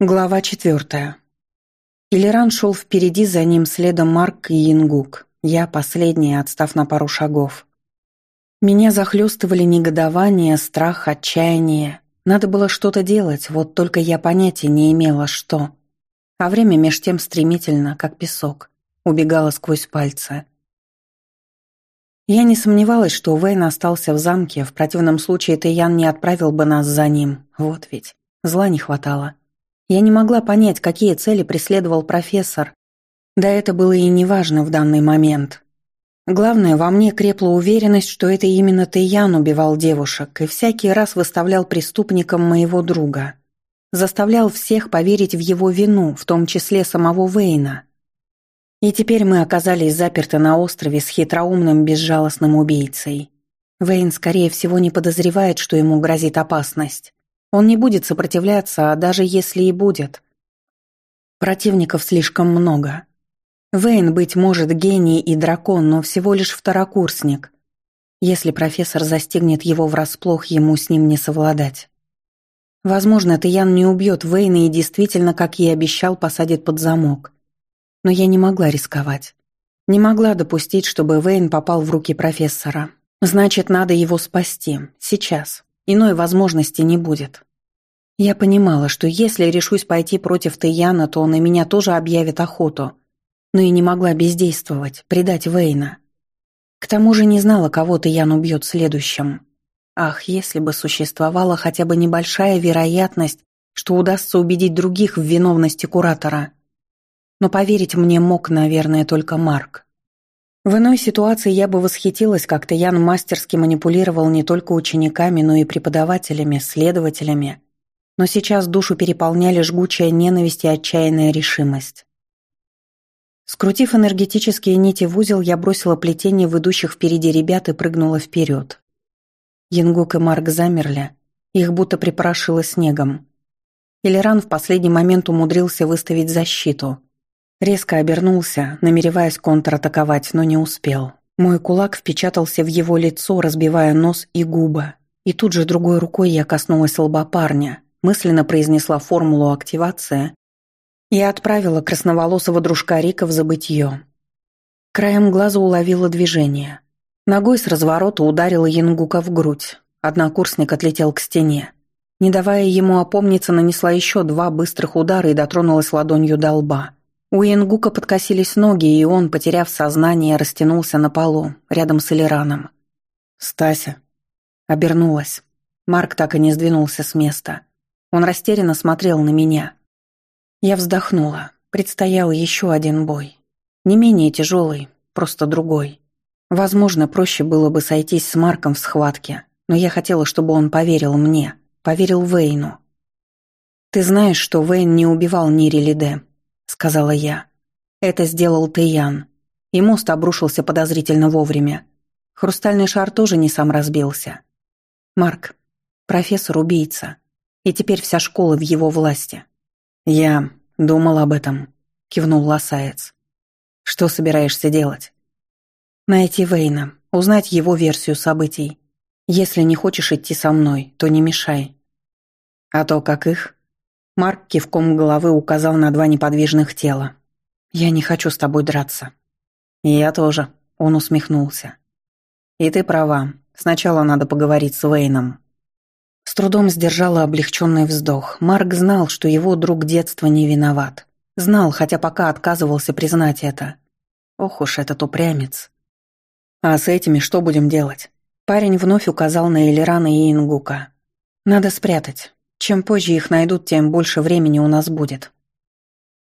Глава четвертая. Илеран шел впереди, за ним следом Марк и Янгук. Я последняя, отстав на пару шагов. Меня захлестывали негодование, страх, отчаяние. Надо было что-то делать, вот только я понятия не имела, что. А время меж тем стремительно, как песок, убегало сквозь пальцы. Я не сомневалась, что Вейн остался в замке, в противном случае Тэян не отправил бы нас за ним. Вот ведь, зла не хватало. Я не могла понять, какие цели преследовал профессор. Да это было и неважно в данный момент. Главное, во мне крепла уверенность, что это именно Тэйян убивал девушек и всякий раз выставлял преступником моего друга. Заставлял всех поверить в его вину, в том числе самого Вейна. И теперь мы оказались заперты на острове с хитроумным безжалостным убийцей. Вейн, скорее всего, не подозревает, что ему грозит опасность. Он не будет сопротивляться, а даже если и будет. Противников слишком много. Вейн, быть может, гений и дракон, но всего лишь второкурсник. Если профессор застигнет его врасплох, ему с ним не совладать. Возможно, Таян не убьет Вейна и действительно, как и обещал, посадит под замок. Но я не могла рисковать. Не могла допустить, чтобы Вейн попал в руки профессора. Значит, надо его спасти. Сейчас. Иной возможности не будет. Я понимала, что если решусь пойти против Таяна, то он на меня тоже объявит охоту. Но и не могла бездействовать, предать Вейна. К тому же не знала, кого Таян убьет следующим. Ах, если бы существовала хотя бы небольшая вероятность, что удастся убедить других в виновности куратора. Но поверить мне мог, наверное, только Марк. В иной ситуации я бы восхитилась, как Таян мастерски манипулировал не только учениками, но и преподавателями, следователями. Но сейчас душу переполняли жгучая ненависть и отчаянная решимость. Скрутив энергетические нити в узел, я бросила плетение в идущих впереди ребят и прыгнула вперед. Янгук и Марк замерли, их будто припорошило снегом. Илеран в последний момент умудрился выставить защиту – Резко обернулся, намереваясь контратаковать, но не успел. Мой кулак впечатался в его лицо, разбивая нос и губы. И тут же другой рукой я коснулась лба парня, мысленно произнесла формулу активации и отправила красноволосого дружка Рика в забытье. Краем глаза уловила движение. Ногой с разворота ударила Янгука в грудь. Однокурсник отлетел к стене. Не давая ему опомниться, нанесла еще два быстрых удара и дотронулась ладонью до лба. У Ингука подкосились ноги, и он, потеряв сознание, растянулся на полу, рядом с Элираном. «Стася». Обернулась. Марк так и не сдвинулся с места. Он растерянно смотрел на меня. Я вздохнула. Предстоял еще один бой. Не менее тяжелый, просто другой. Возможно, проще было бы сойтись с Марком в схватке, но я хотела, чтобы он поверил мне, поверил Вейну. «Ты знаешь, что Вейн не убивал Нири Лиде», сказала я. Это сделал Тэйян. И мост обрушился подозрительно вовремя. Хрустальный шар тоже не сам разбился. Марк, профессор убийца. И теперь вся школа в его власти. Я думал об этом, кивнул Лосаец. Что собираешься делать? Найти Вейна, узнать его версию событий. Если не хочешь идти со мной, то не мешай. А то, как их, Марк кивком головы указал на два неподвижных тела. «Я не хочу с тобой драться». «Я тоже», — он усмехнулся. «И ты права. Сначала надо поговорить с Вейном». С трудом сдержала облегченный вздох. Марк знал, что его друг детства не виноват. Знал, хотя пока отказывался признать это. Ох уж этот упрямец. «А с этими что будем делать?» Парень вновь указал на Элирана и Ингука. «Надо спрятать. Чем позже их найдут, тем больше времени у нас будет.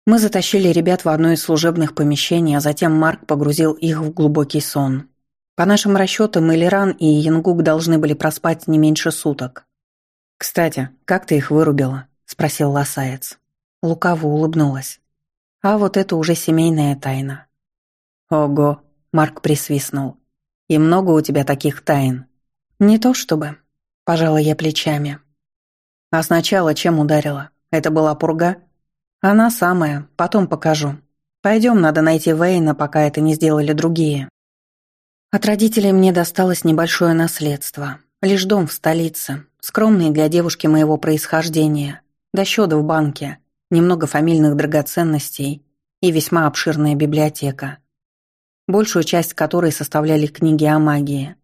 Мы затащили ребят в одно из служебных помещений, а затем Марк погрузил их в глубокий сон. По нашим расчетам, Элиран и Янгук должны были проспать не меньше суток. «Кстати, как ты их вырубила?» – спросил Лосаец. Лукаво улыбнулась. «А вот это уже семейная тайна». «Ого!» – Марк присвистнул. «И много у тебя таких тайн?» «Не то чтобы», – пожала я плечами. А сначала чем ударила? Это была пурга? Она самая, потом покажу. Пойдем, надо найти Вейна, пока это не сделали другие. От родителей мне досталось небольшое наследство. Лишь дом в столице, скромный для девушки моего происхождения, до счета в банке, немного фамильных драгоценностей и весьма обширная библиотека, большую часть которой составляли книги о магии.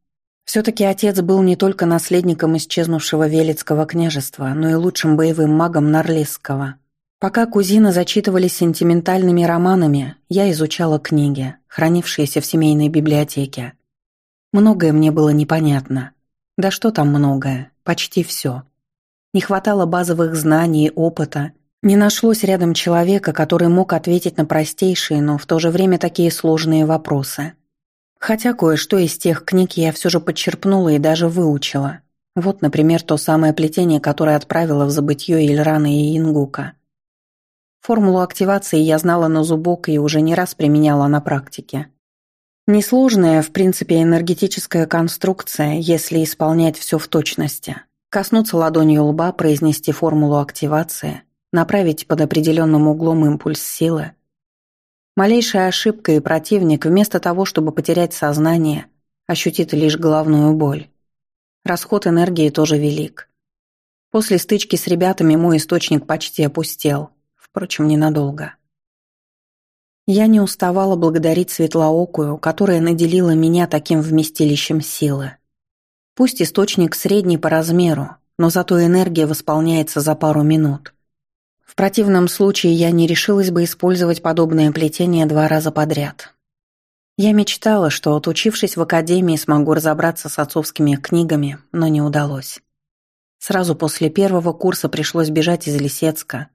Все-таки отец был не только наследником исчезнувшего Велицкого княжества, но и лучшим боевым магом Нарлесского. Пока кузины зачитывались сентиментальными романами, я изучала книги, хранившиеся в семейной библиотеке. Многое мне было непонятно. Да что там многое, почти все. Не хватало базовых знаний, опыта. Не нашлось рядом человека, который мог ответить на простейшие, но в то же время такие сложные вопросы. Хотя кое-что из тех книг я все же подчерпнула и даже выучила. Вот, например, то самое плетение, которое отправило в забытье Ильрана и Ингука. Формулу активации я знала на зубок и уже не раз применяла на практике. Несложная, в принципе, энергетическая конструкция, если исполнять все в точности. Коснуться ладонью лба, произнести формулу активации, направить под определенным углом импульс силы, Малейшая ошибка и противник, вместо того, чтобы потерять сознание, ощутит лишь головную боль. Расход энергии тоже велик. После стычки с ребятами мой источник почти опустел, впрочем, ненадолго. Я не уставала благодарить Светлоокую, которая наделила меня таким вместилищем силы. Пусть источник средний по размеру, но зато энергия восполняется за пару минут. В противном случае я не решилась бы использовать подобное плетение два раза подряд. Я мечтала, что, отучившись в академии, смогу разобраться с отцовскими книгами, но не удалось. Сразу после первого курса пришлось бежать из Лисецка.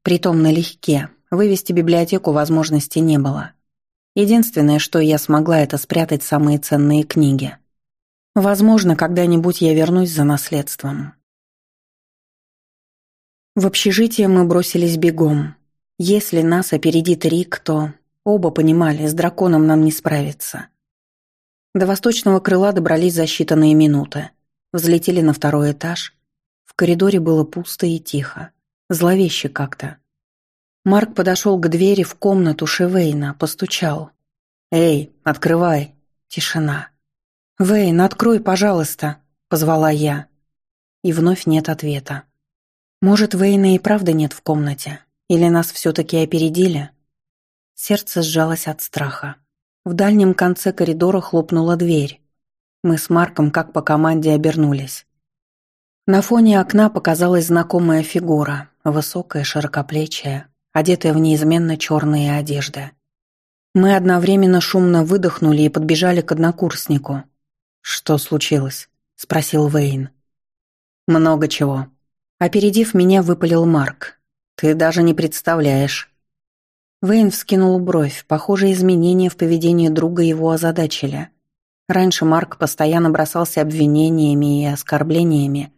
Притом налегке, вывести библиотеку возможности не было. Единственное, что я смогла, это спрятать самые ценные книги. Возможно, когда-нибудь я вернусь за наследством. В общежитие мы бросились бегом. Если нас опередит Рик, то оба понимали, с драконом нам не справиться. До восточного крыла добрались за считанные минуты. Взлетели на второй этаж. В коридоре было пусто и тихо. Зловеще как-то. Марк подошел к двери в комнату Шевейна, постучал. «Эй, открывай!» Тишина. «Вейн, открой, пожалуйста!» — позвала я. И вновь нет ответа. Может, Вейна и правда нет в комнате? Или нас все-таки опередили? Сердце сжалось от страха. В дальнем конце коридора хлопнула дверь. Мы с Марком как по команде обернулись. На фоне окна показалась знакомая фигура, высокая, широкоплечая, одетая в неизменно черные одежды. Мы одновременно шумно выдохнули и подбежали к однокурснику. «Что случилось?» – спросил Вейн. «Много чего», Опередив меня, выпалил Марк. «Ты даже не представляешь». Вейн вскинул бровь. Похоже, изменения в поведении друга его озадачили. Раньше Марк постоянно бросался обвинениями и оскорблениями.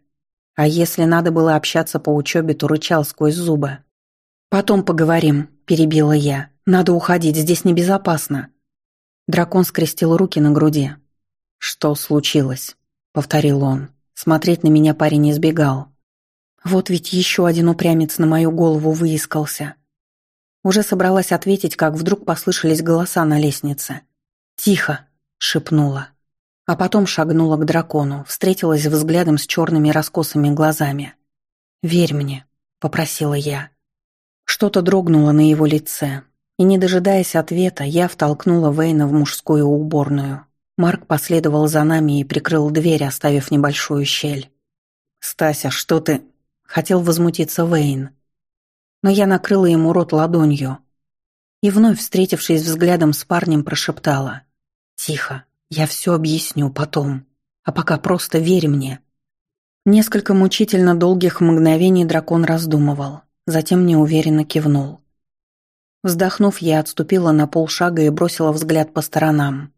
А если надо было общаться по учебе, то рычал сквозь зубы. «Потом поговорим», – перебила я. «Надо уходить, здесь небезопасно». Дракон скрестил руки на груди. «Что случилось?» – повторил он. Смотреть на меня парень избегал. Вот ведь еще один упрямец на мою голову выискался. Уже собралась ответить, как вдруг послышались голоса на лестнице. «Тихо!» — шепнула. А потом шагнула к дракону, встретилась взглядом с черными раскосыми глазами. «Верь мне», — попросила я. Что-то дрогнуло на его лице, и, не дожидаясь ответа, я втолкнула Вейна в мужскую уборную. Марк последовал за нами и прикрыл дверь, оставив небольшую щель. «Стася, что ты...» Хотел возмутиться Вейн. Но я накрыла ему рот ладонью. И вновь, встретившись взглядом с парнем, прошептала. «Тихо, я все объясню потом. А пока просто верь мне». Несколько мучительно долгих мгновений дракон раздумывал, затем неуверенно кивнул. Вздохнув, я отступила на полшага и бросила взгляд по сторонам.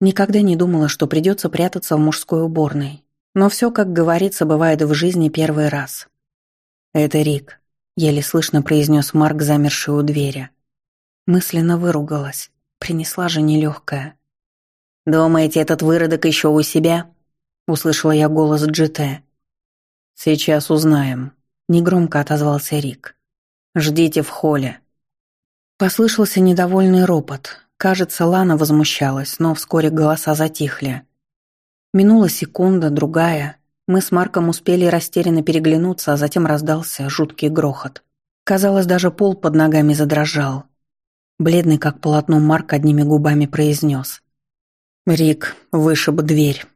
Никогда не думала, что придется прятаться в мужской уборной. Но все, как говорится, бывает в жизни первый раз. «Это Рик», — еле слышно произнес Марк, замерший у двери. Мысленно выругалась. Принесла же нелегкая. «Думаете, этот выродок еще у себя?» — услышала я голос Джите. «Сейчас узнаем», — негромко отозвался Рик. «Ждите в холле». Послышался недовольный ропот. Кажется, Лана возмущалась, но вскоре голоса затихли. Минула секунда, другая. Мы с Марком успели растерянно переглянуться, а затем раздался жуткий грохот. Казалось, даже пол под ногами задрожал. Бледный, как полотно, Марк одними губами произнес. «Рик, вышиб дверь».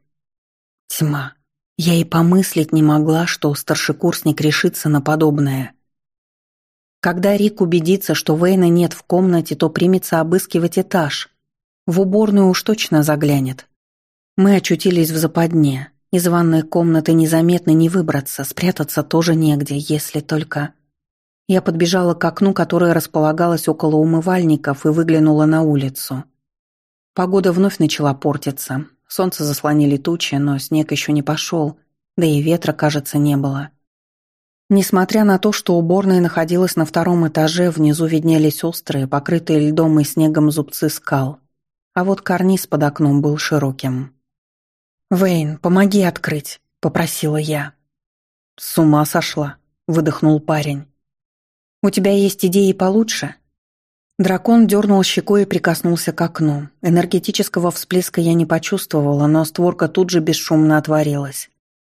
Тьма. Я и помыслить не могла, что старшекурсник решится на подобное. Когда Рик убедится, что Вейна нет в комнате, то примется обыскивать этаж. В уборную уж точно заглянет. Мы очутились в западне. Из ванной комнаты незаметно не выбраться, спрятаться тоже негде, если только... Я подбежала к окну, которое располагалось около умывальников, и выглянула на улицу. Погода вновь начала портиться. Солнце заслонили тучи, но снег еще не пошел, да и ветра, кажется, не было. Несмотря на то, что уборная находилась на втором этаже, внизу виднелись острые, покрытые льдом и снегом зубцы скал. А вот карниз под окном был широким. «Вейн, помоги открыть», — попросила я. «С ума сошла», — выдохнул парень. «У тебя есть идеи получше?» Дракон дернул щекой и прикоснулся к окну. Энергетического всплеска я не почувствовала, но створка тут же бесшумно отворилась.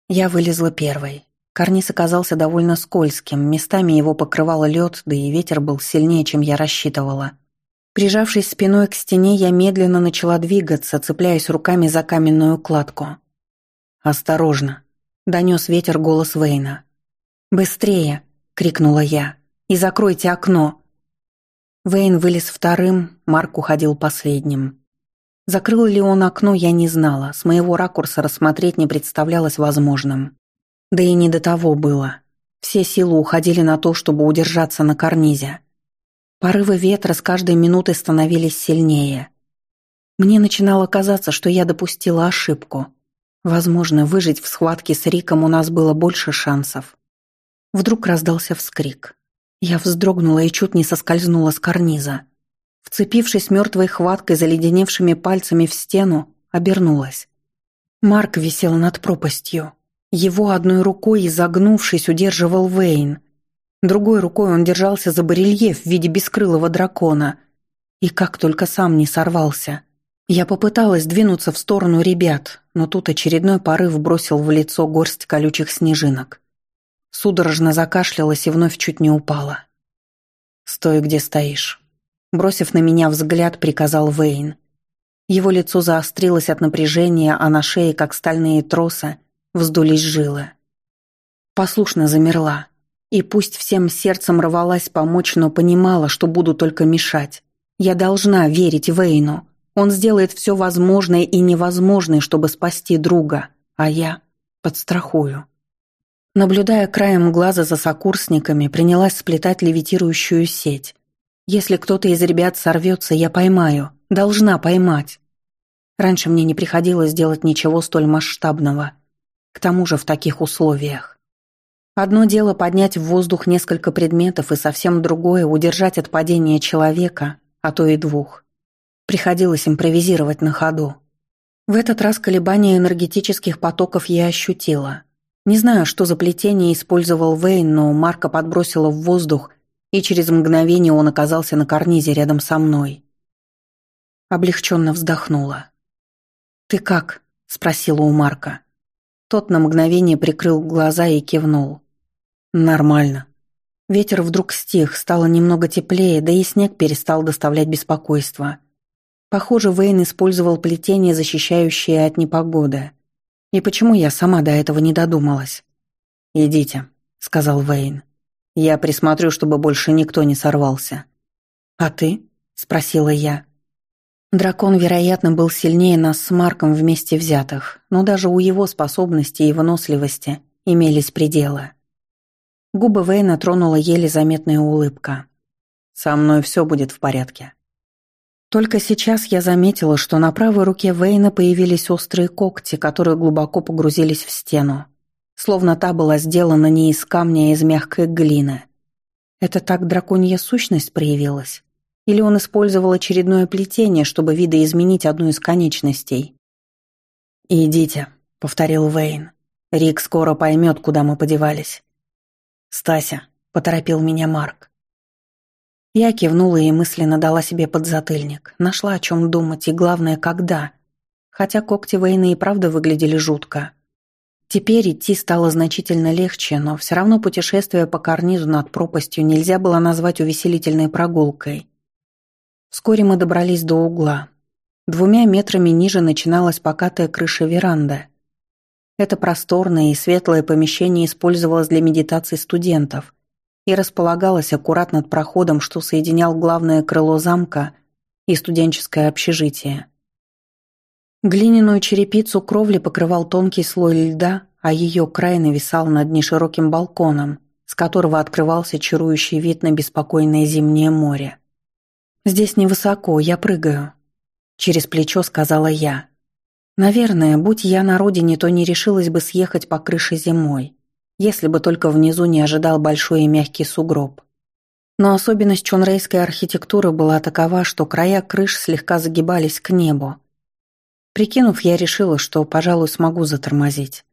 Я вылезла первой. Карниз оказался довольно скользким, местами его покрывало лед, да и ветер был сильнее, чем я рассчитывала. Прижавшись спиной к стене, я медленно начала двигаться, цепляясь руками за каменную кладку. «Осторожно!» — донес ветер голос Вейна. «Быстрее!» — крикнула я. «И закройте окно!» Вейн вылез вторым, Марк уходил последним. Закрыл ли он окно, я не знала, с моего ракурса рассмотреть не представлялось возможным. Да и не до того было. Все силы уходили на то, чтобы удержаться на карнизе. Порывы ветра с каждой минутой становились сильнее. Мне начинало казаться, что я допустила ошибку. Возможно, выжить в схватке с Риком у нас было больше шансов. Вдруг раздался вскрик. Я вздрогнула и чуть не соскользнула с карниза. Вцепившись мертвой хваткой заледеневшими пальцами в стену, обернулась. Марк висел над пропастью. Его одной рукой, изогнувшись, удерживал Вейн – Другой рукой он держался за барельеф в виде бескрылого дракона. И как только сам не сорвался. Я попыталась двинуться в сторону ребят, но тут очередной порыв бросил в лицо горсть колючих снежинок. Судорожно закашлялась и вновь чуть не упала. «Стой, где стоишь», — бросив на меня взгляд, приказал Вейн. Его лицо заострилось от напряжения, а на шее, как стальные тросы, вздулись жилы. Послушно замерла. И пусть всем сердцем рвалась помочь, но понимала, что буду только мешать. Я должна верить Вейну. Он сделает все возможное и невозможное, чтобы спасти друга, а я подстрахую. Наблюдая краем глаза за сокурсниками, принялась сплетать левитирующую сеть. Если кто-то из ребят сорвется, я поймаю. Должна поймать. Раньше мне не приходилось делать ничего столь масштабного. К тому же в таких условиях. Одно дело поднять в воздух несколько предметов, и совсем другое – удержать от падения человека, а то и двух. Приходилось импровизировать на ходу. В этот раз колебания энергетических потоков я ощутила. Не знаю, что за плетение использовал Вейн, но Марка подбросила в воздух, и через мгновение он оказался на карнизе рядом со мной. Облегченно вздохнула. «Ты как?» – спросила у Марка. Тот на мгновение прикрыл глаза и кивнул. «Нормально». Ветер вдруг стих, стало немного теплее, да и снег перестал доставлять беспокойство. Похоже, Вейн использовал плетение, защищающее от непогоды. И почему я сама до этого не додумалась? «Идите», — сказал Вейн. «Я присмотрю, чтобы больше никто не сорвался». «А ты?» — спросила я. Дракон, вероятно, был сильнее нас с Марком вместе взятых, но даже у его способностей и выносливости имелись пределы. Губы Вейна тронула еле заметная улыбка. «Со мной все будет в порядке». Только сейчас я заметила, что на правой руке Вейна появились острые когти, которые глубоко погрузились в стену. Словно та была сделана не из камня, а из мягкой глины. Это так драконья сущность проявилась? Или он использовал очередное плетение, чтобы видоизменить одну из конечностей? «Идите», — повторил Вейн. «Рик скоро поймет, куда мы подевались». «Стася», — поторопил меня Марк. Я кивнула и мысленно дала себе подзатыльник. Нашла о чем думать и, главное, когда. Хотя когти Вейна и правда выглядели жутко. Теперь идти стало значительно легче, но все равно путешествие по карнизу над пропастью нельзя было назвать увеселительной прогулкой. Вскоре мы добрались до угла. Двумя метрами ниже начиналась покатая крыша веранды. Это просторное и светлое помещение использовалось для медитаций студентов и располагалось аккурат над проходом, что соединял главное крыло замка и студенческое общежитие. Глиняную черепицу кровли покрывал тонкий слой льда, а ее край нависал над нешироким балконом, с которого открывался чарующий вид на беспокойное зимнее море. «Здесь невысоко, я прыгаю», — через плечо сказала я. «Наверное, будь я на родине, то не решилась бы съехать по крыше зимой, если бы только внизу не ожидал большой и мягкий сугроб. Но особенность чонрейской архитектуры была такова, что края крыш слегка загибались к небу, Прикинув, я решила, что, пожалуй, смогу затормозить.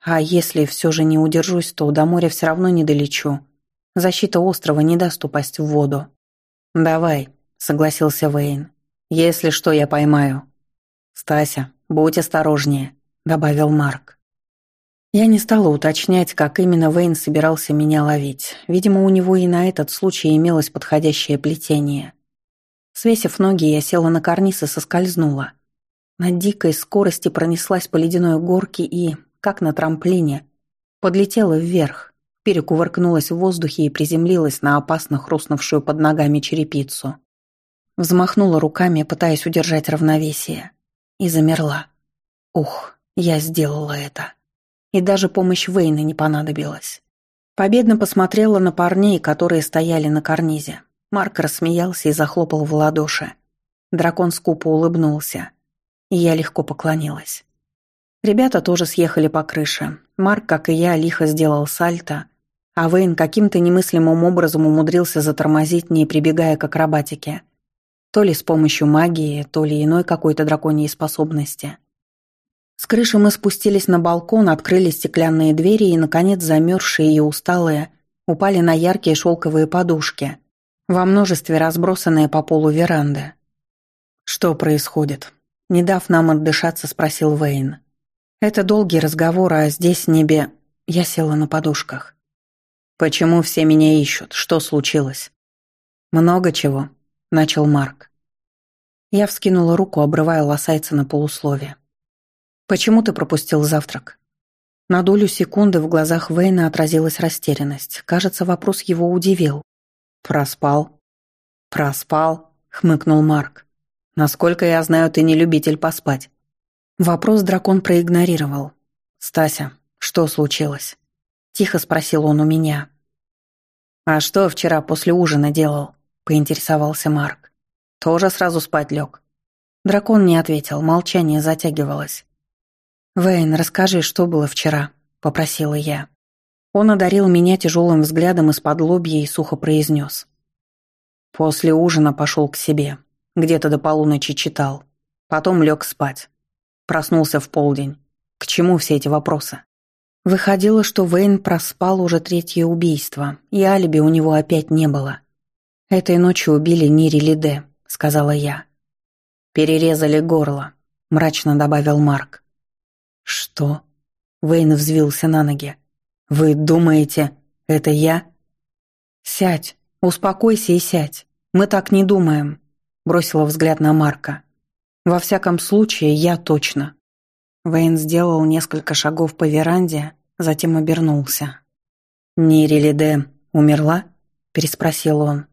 А если все же не удержусь, то до моря все равно не долечу. Защита острова не даст упасть в воду. «Давай», — согласился Вейн. «Если что, я поймаю». «Стася, будь осторожнее», — добавил Марк. Я не стала уточнять, как именно Вейн собирался меня ловить. Видимо, у него и на этот случай имелось подходящее плетение. Свесив ноги, я села на карниз и соскользнула. На дикой скорости пронеслась по ледяной горке и, как на трамплине, подлетела вверх, перекувыркнулась в воздухе и приземлилась на опасно хрустнувшую под ногами черепицу. Взмахнула руками, пытаясь удержать равновесие, и замерла. Ух, я сделала это. И даже помощь Вейна не понадобилась. Победно посмотрела на парней, которые стояли на карнизе. Марк рассмеялся и захлопал в ладоши. Дракон скупо улыбнулся и я легко поклонилась. Ребята тоже съехали по крыше. Марк, как и я, лихо сделал сальто, а Вейн каким-то немыслимым образом умудрился затормозить, не прибегая к акробатике. То ли с помощью магии, то ли иной какой-то драконьей способности. С крыши мы спустились на балкон, открыли стеклянные двери и, наконец, замерзшие и усталые, упали на яркие шелковые подушки, во множестве разбросанные по полу веранды. «Что происходит?» Не дав нам отдышаться, спросил Вейн. «Это долгий разговор, а здесь небе...» Я села на подушках. «Почему все меня ищут? Что случилось?» «Много чего», — начал Марк. Я вскинула руку, обрывая лосайца на полусловие. «Почему ты пропустил завтрак?» На долю секунды в глазах Вейна отразилась растерянность. Кажется, вопрос его удивил. «Проспал?» «Проспал», — хмыкнул Марк. Насколько я знаю, ты не любитель поспать. Вопрос дракон проигнорировал. «Стася, что случилось?» Тихо спросил он у меня. «А что вчера после ужина делал?» Поинтересовался Марк. «Тоже сразу спать лег?» Дракон не ответил, молчание затягивалось. «Вейн, расскажи, что было вчера?» Попросила я. Он одарил меня тяжелым взглядом из-под лобья и сухо произнес. После ужина пошел к себе. Где-то до полуночи читал. Потом лег спать. Проснулся в полдень. К чему все эти вопросы? Выходило, что Вейн проспал уже третье убийство, и алиби у него опять не было. «Этой ночью убили Нири Лиде», — сказала я. «Перерезали горло», — мрачно добавил Марк. «Что?» — Вейн взвился на ноги. «Вы думаете, это я?» «Сядь, успокойся и сядь. Мы так не думаем», бросила взгляд на Марка. «Во всяком случае, я точно». Вейн сделал несколько шагов по веранде, затем обернулся. «Нири Лиде умерла?» – переспросил он.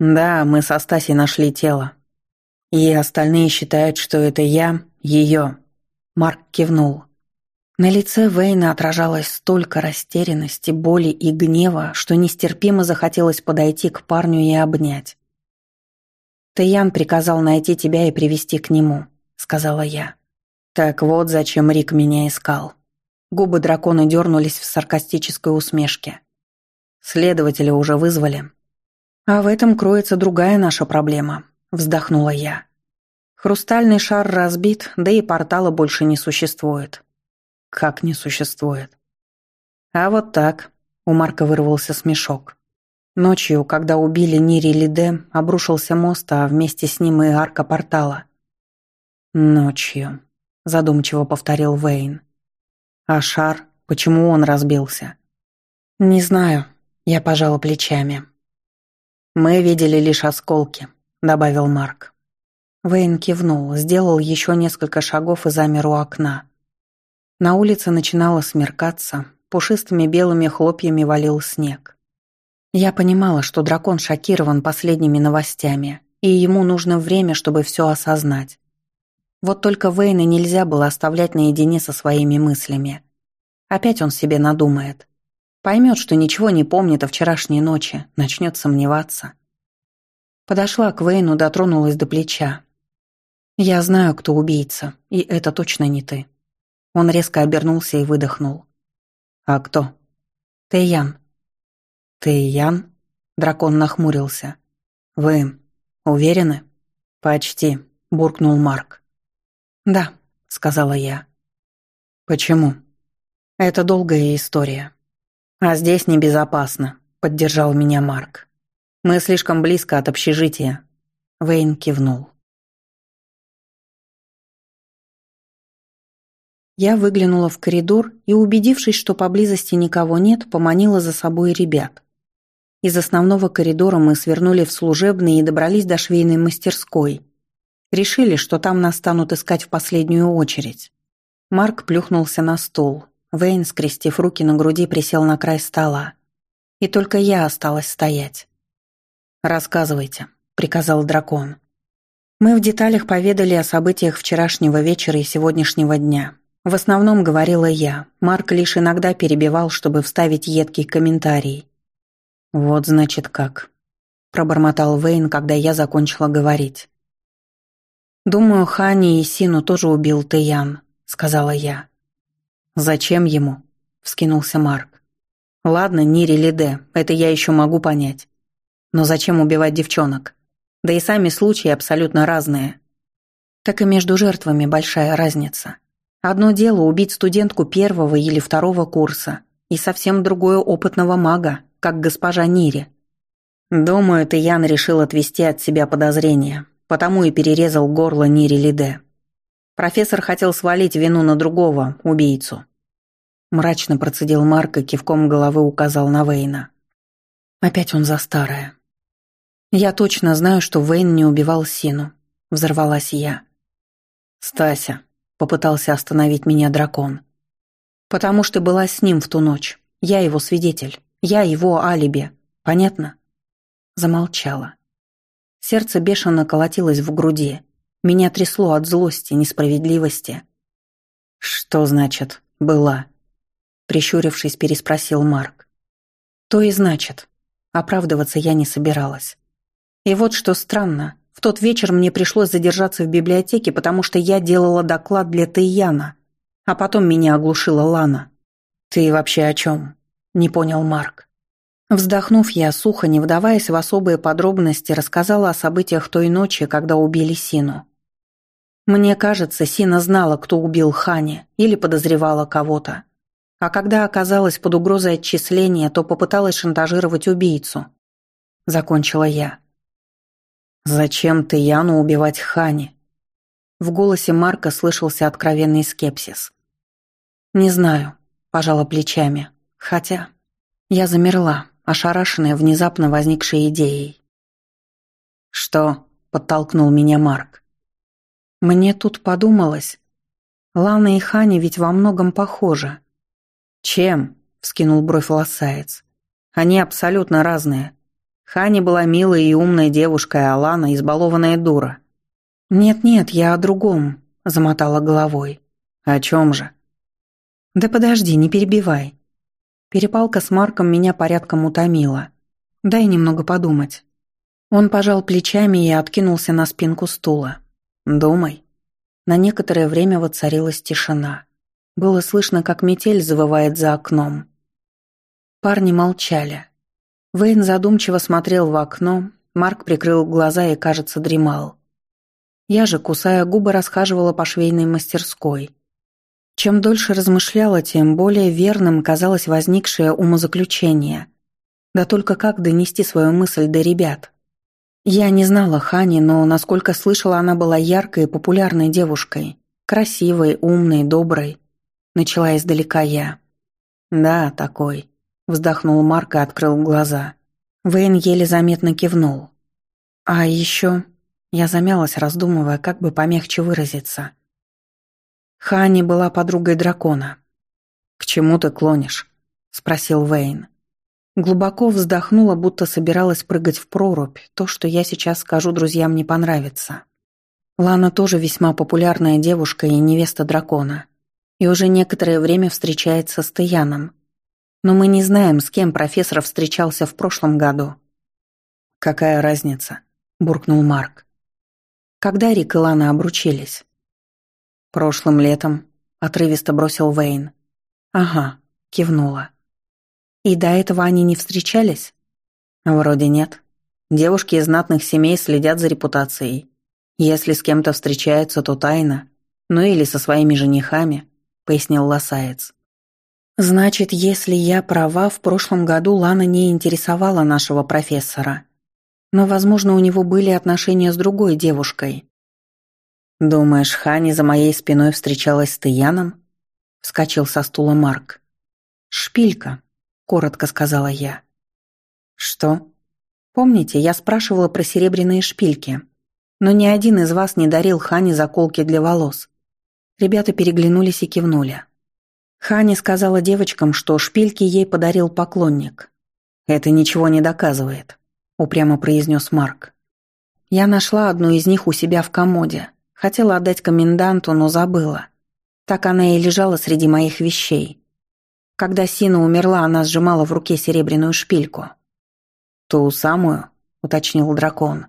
«Да, мы со Стасей нашли тело. И остальные считают, что это я, ее». Марк кивнул. На лице Вейна отражалось столько растерянности, боли и гнева, что нестерпимо захотелось подойти к парню и обнять. «Таян приказал найти тебя и привести к нему», — сказала я. «Так вот зачем Рик меня искал». Губы дракона дернулись в саркастической усмешке. «Следователя уже вызвали». «А в этом кроется другая наша проблема», — вздохнула я. «Хрустальный шар разбит, да и портала больше не существует». «Как не существует?» «А вот так», — у Марка вырвался смешок. Ночью, когда убили Нири Лиде, обрушился мост, а вместе с ним и арка портала. «Ночью», — задумчиво повторил Вейн. А шар, почему он разбился? Не знаю, я пожала плечами. Мы видели лишь осколки, добавил Марк. Вейн кивнул, сделал еще несколько шагов и замер у окна. На улице начинало смеркаться, пушистыми белыми хлопьями валил снег. Я понимала, что дракон шокирован последними новостями, и ему нужно время, чтобы все осознать. Вот только Вейна нельзя было оставлять наедине со своими мыслями. Опять он себе надумает. Поймет, что ничего не помнит о вчерашней ночи, начнет сомневаться. Подошла к Вейну, дотронулась до плеча. «Я знаю, кто убийца, и это точно не ты». Он резко обернулся и выдохнул. «А кто?» «Тэйян». «Тэйян?» Дракон нахмурился. «Вы уверены?» «Почти», — буркнул Марк. «Да», — сказала я. «Почему?» «Это долгая история». «А здесь небезопасно», — поддержал меня Марк. «Мы слишком близко от общежития». Вейн кивнул. Я выглянула в коридор и, убедившись, что поблизости никого нет, поманила за собой ребят. Из основного коридора мы свернули в служебный и добрались до швейной мастерской, Решили, что там нас станут искать в последнюю очередь. Марк плюхнулся на стул. Вейн, скрестив руки на груди, присел на край стола. И только я осталась стоять. «Рассказывайте», — приказал дракон. Мы в деталях поведали о событиях вчерашнего вечера и сегодняшнего дня. В основном говорила я. Марк лишь иногда перебивал, чтобы вставить едкий комментарий. «Вот значит как», — пробормотал Вейн, когда я закончила говорить. «Думаю, Хани и Сину тоже убил Тэян», — сказала я. «Зачем ему?» — вскинулся Марк. «Ладно, Нири Лиде, это я еще могу понять. Но зачем убивать девчонок? Да и сами случаи абсолютно разные. Так и между жертвами большая разница. Одно дело убить студентку первого или второго курса, и совсем другое опытного мага, как госпожа Нири. Думаю, Тэян решил отвести от себя подозрения, потому и перерезал горло Нири Лиде. Профессор хотел свалить вину на другого, убийцу. Мрачно процедил Марк и кивком головы указал на Вейна. Опять он за старое. «Я точно знаю, что Вейн не убивал Сину», — взорвалась я. «Стася», — попытался остановить меня дракон. «Потому что была с ним в ту ночь. Я его свидетель. Я его алиби. Понятно?» Замолчала. Сердце бешено колотилось в груди. Меня трясло от злости, несправедливости. «Что значит «была»?» Прищурившись, переспросил Марк. «То и значит. Оправдываться я не собиралась. И вот что странно. В тот вечер мне пришлось задержаться в библиотеке, потому что я делала доклад для Таяна, а потом меня оглушила Лана. «Ты вообще о чем?» – не понял Марк. Вздохнув, я сухо, не вдаваясь в особые подробности, рассказала о событиях той ночи, когда убили Сину. Мне кажется, Сина знала, кто убил Хани, или подозревала кого-то. А когда оказалась под угрозой отчисления, то попыталась шантажировать убийцу. Закончила я. «Зачем ты Яну убивать Хани?» В голосе Марка слышался откровенный скепсис. «Не знаю», – пожала плечами. «Хотя...» Я замерла, ошарашенная внезапно возникшей идеей. «Что?» – подтолкнул меня Марк. «Мне тут подумалось. Лана и Хани ведь во многом похожи». «Чем?» – вскинул бровь лосаец. «Они абсолютно разные. Хани была милая и умная девушка, а Лана – избалованная дура». «Нет-нет, я о другом», – замотала головой. «О чем же?» «Да подожди, не перебивай. Перепалка с Марком меня порядком утомила. Дай немного подумать. Он пожал плечами и откинулся на спинку стула. «Думай». На некоторое время воцарилась тишина. Было слышно, как метель завывает за окном. Парни молчали. Вейн задумчиво смотрел в окно, Марк прикрыл глаза и, кажется, дремал. Я же, кусая губы, расхаживала по швейной мастерской. Чем дольше размышляла, тем более верным казалось возникшее умозаключение. Да только как донести свою мысль до ребят? Я не знала Хани, но, насколько слышала, она была яркой и популярной девушкой. Красивой, умной, доброй. начала издалека я. «Да, такой», — вздохнул Марк и открыл глаза. Вейн еле заметно кивнул. «А еще...» Я замялась, раздумывая, как бы помягче выразиться. Хани была подругой дракона. «К чему ты клонишь?» — спросил Вейн. Глубоко вздохнула, будто собиралась прыгать в прорубь. То, что я сейчас скажу друзьям, не понравится. Лана тоже весьма популярная девушка и невеста дракона. И уже некоторое время встречается с Таяном. Но мы не знаем, с кем профессор встречался в прошлом году. «Какая разница?» – буркнул Марк. Когда Рик и Лана обручились? «Прошлым летом», – отрывисто бросил Вейн. «Ага», – кивнула. И до этого они не встречались? Вроде нет. Девушки из знатных семей следят за репутацией. Если с кем-то встречаются, то тайно. Ну или со своими женихами, пояснил Лосаец. Значит, если я права, в прошлом году Лана не интересовала нашего профессора. Но, возможно, у него были отношения с другой девушкой. «Думаешь, Хани за моей спиной встречалась с Тыяном?» Вскочил со стула Марк. «Шпилька», коротко сказала я. Что? Помните, я спрашивала про серебряные шпильки, но ни один из вас не дарил Хане заколки для волос. Ребята переглянулись и кивнули. Хани сказала девочкам, что шпильки ей подарил поклонник. Это ничего не доказывает, упрямо произнес Марк. Я нашла одну из них у себя в комоде. Хотела отдать коменданту, но забыла. Так она и лежала среди моих вещей. Когда Сина умерла, она сжимала в руке серебряную шпильку. «Ту самую?» — уточнил дракон.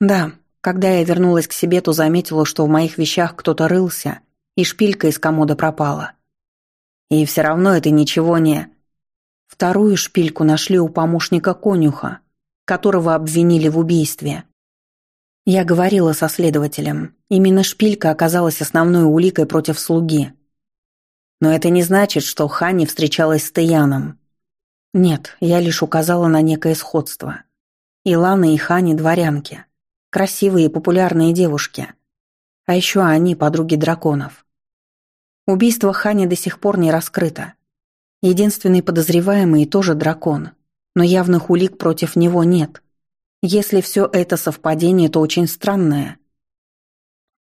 «Да, когда я вернулась к себе, то заметила, что в моих вещах кто-то рылся, и шпилька из комода пропала. И все равно это ничего не...» Вторую шпильку нашли у помощника конюха, которого обвинили в убийстве. Я говорила со следователем. Именно шпилька оказалась основной уликой против слуги. Но это не значит, что Хани встречалась с Таяном. Нет, я лишь указала на некое сходство. Илана и Хани – дворянки. Красивые и популярные девушки. А еще они – подруги драконов. Убийство Хани до сих пор не раскрыто. Единственный подозреваемый тоже дракон, но явных улик против него нет. Если все это совпадение, то очень странное –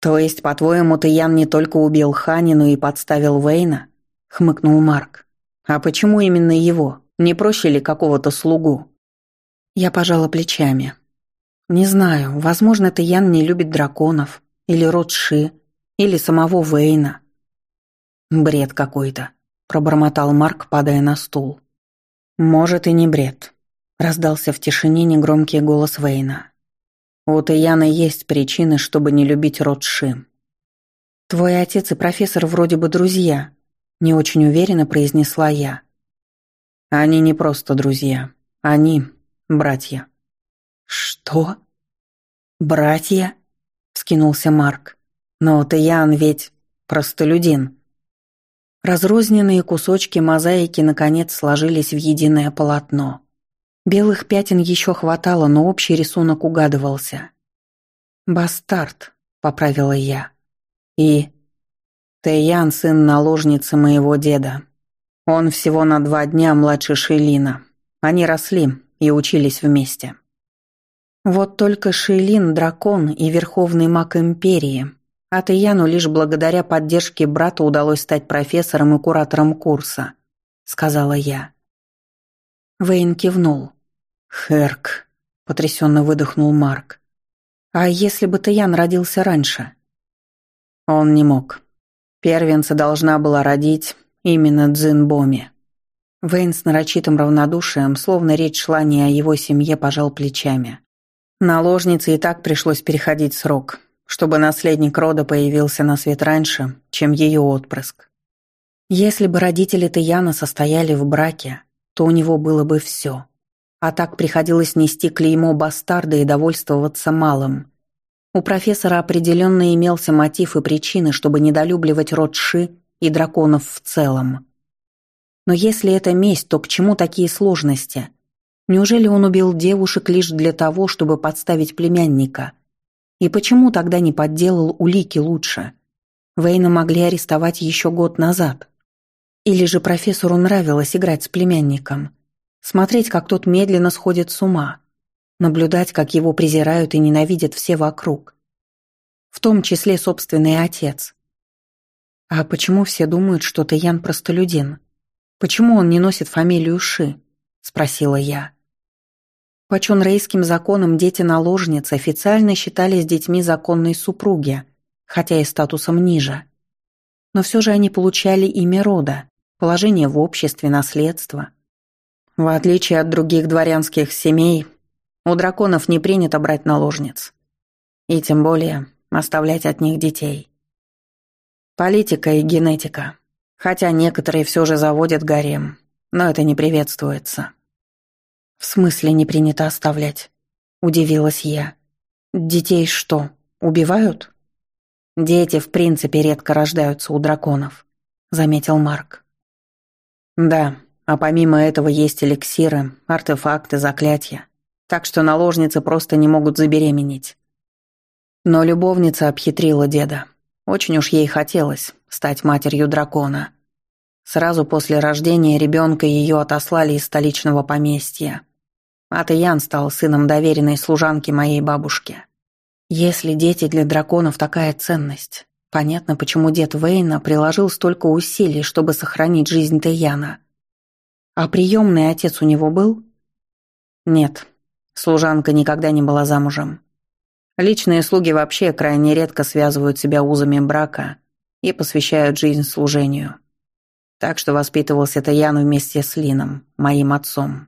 «То есть, по-твоему, Таян не только убил Хани, но и подставил Вейна?» — хмыкнул Марк. «А почему именно его? Не проще ли какого-то слугу?» Я пожала плечами. «Не знаю, возможно, Таян не любит драконов, или род Ши, или самого Вейна». «Бред какой-то», — пробормотал Марк, падая на стул. «Может, и не бред», — раздался в тишине негромкий голос Вейна. У Таяны есть причины, чтобы не любить род Ши. «Твой отец и профессор вроде бы друзья», — не очень уверенно произнесла я. «Они не просто друзья. Они — братья». «Что?» «Братья?» — вскинулся Марк. «Но Таян ведь простолюдин». Разрозненные кусочки мозаики наконец сложились в единое полотно. Белых пятен еще хватало, но общий рисунок угадывался. «Бастард», — поправила я. «И...» «Тэйян — сын наложницы моего деда. Он всего на два дня младше Шейлина. Они росли и учились вместе». Вот только Шейлин — дракон и верховный маг Империи, а Тэйяну лишь благодаря поддержке брата удалось стать профессором и куратором курса, сказала я. Вейн кивнул. «Херк», — потрясенно выдохнул Марк. «А если бы Таян родился раньше?» Он не мог. Первенца должна была родить именно Дзинбоми. Вейн с нарочитым равнодушием, словно речь шла не о его семье, пожал плечами. Наложнице и так пришлось переходить срок, чтобы наследник рода появился на свет раньше, чем ее отпрыск. Если бы родители Таяна состояли в браке, то у него было бы все. А так приходилось нести клеймо бастарда и довольствоваться малым. У профессора определенно имелся мотив и причины, чтобы недолюбливать род Ши и драконов в целом. Но если это месть, то к чему такие сложности? Неужели он убил девушек лишь для того, чтобы подставить племянника? И почему тогда не подделал улики лучше? Вейна могли арестовать еще год назад. Или же профессору нравилось играть с племянником, смотреть, как тот медленно сходит с ума, наблюдать, как его презирают и ненавидят все вокруг. В том числе собственный отец. А почему все думают, что ты Ян простолюдин? Почему он не носит фамилию Ши? Спросила я. По чунрейским законам дети наложниц официально считались детьми законной супруги, хотя и статусом ниже. Но все же они получали имя рода, положение в обществе, наследство. В отличие от других дворянских семей, у драконов не принято брать наложниц. И тем более оставлять от них детей. Политика и генетика. Хотя некоторые все же заводят гарем, но это не приветствуется. «В смысле не принято оставлять?» – удивилась я. «Детей что, убивают?» «Дети, в принципе, редко рождаются у драконов», – заметил Марк. «Да, а помимо этого есть эликсиры, артефакты, заклятия. Так что наложницы просто не могут забеременеть. Но любовница обхитрила деда. Очень уж ей хотелось стать матерью дракона. Сразу после рождения ребенка ее отослали из столичного поместья. А стал сыном доверенной служанки моей бабушки. Если дети для драконов такая ценность, понятно, почему дед Вейна приложил столько усилий, чтобы сохранить жизнь Таяна. А приемный отец у него был? Нет, служанка никогда не была замужем. Личные слуги вообще крайне редко связывают себя узами брака и посвящают жизнь служению. Так что воспитывался Таян вместе с Лином, моим отцом.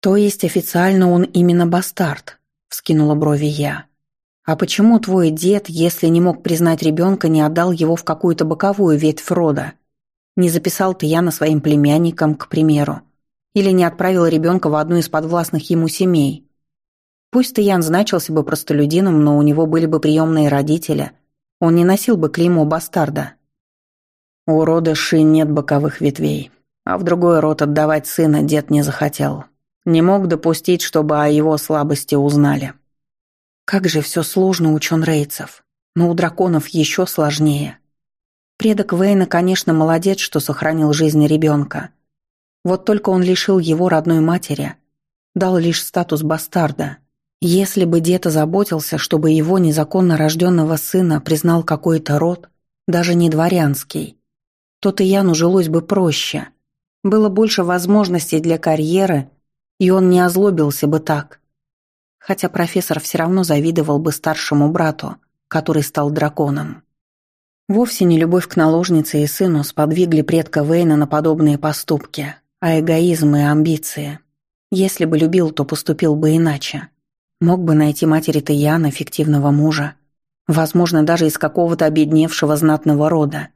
«То есть официально он именно бастард?» – вскинула брови я. «А почему твой дед, если не мог признать ребенка, не отдал его в какую-то боковую ветвь рода? Не записал Таяна своим племянникам, к примеру? Или не отправил ребенка в одну из подвластных ему семей? Пусть Таян значился бы простолюдином, но у него были бы приемные родители. Он не носил бы клеймо бастарда». У рода Ши нет боковых ветвей, а в другой род отдавать сына дед не захотел. Не мог допустить, чтобы о его слабости узнали. Как же все сложно у чонрейцев, но у драконов еще сложнее. Предок Вейна, конечно, молодец, что сохранил жизнь ребенка. Вот только он лишил его родной матери, дал лишь статус бастарда. Если бы дед озаботился, чтобы его незаконно рожденного сына признал какой-то род, даже не дворянский, то Яну жилось бы проще. Было больше возможностей для карьеры, и он не озлобился бы так. Хотя профессор все равно завидовал бы старшему брату, который стал драконом. Вовсе не любовь к наложнице и сыну сподвигли предка Вейна на подобные поступки, а эгоизм и амбиции. Если бы любил, то поступил бы иначе. Мог бы найти матери Таяна, фиктивного мужа, возможно, даже из какого-то обедневшего знатного рода,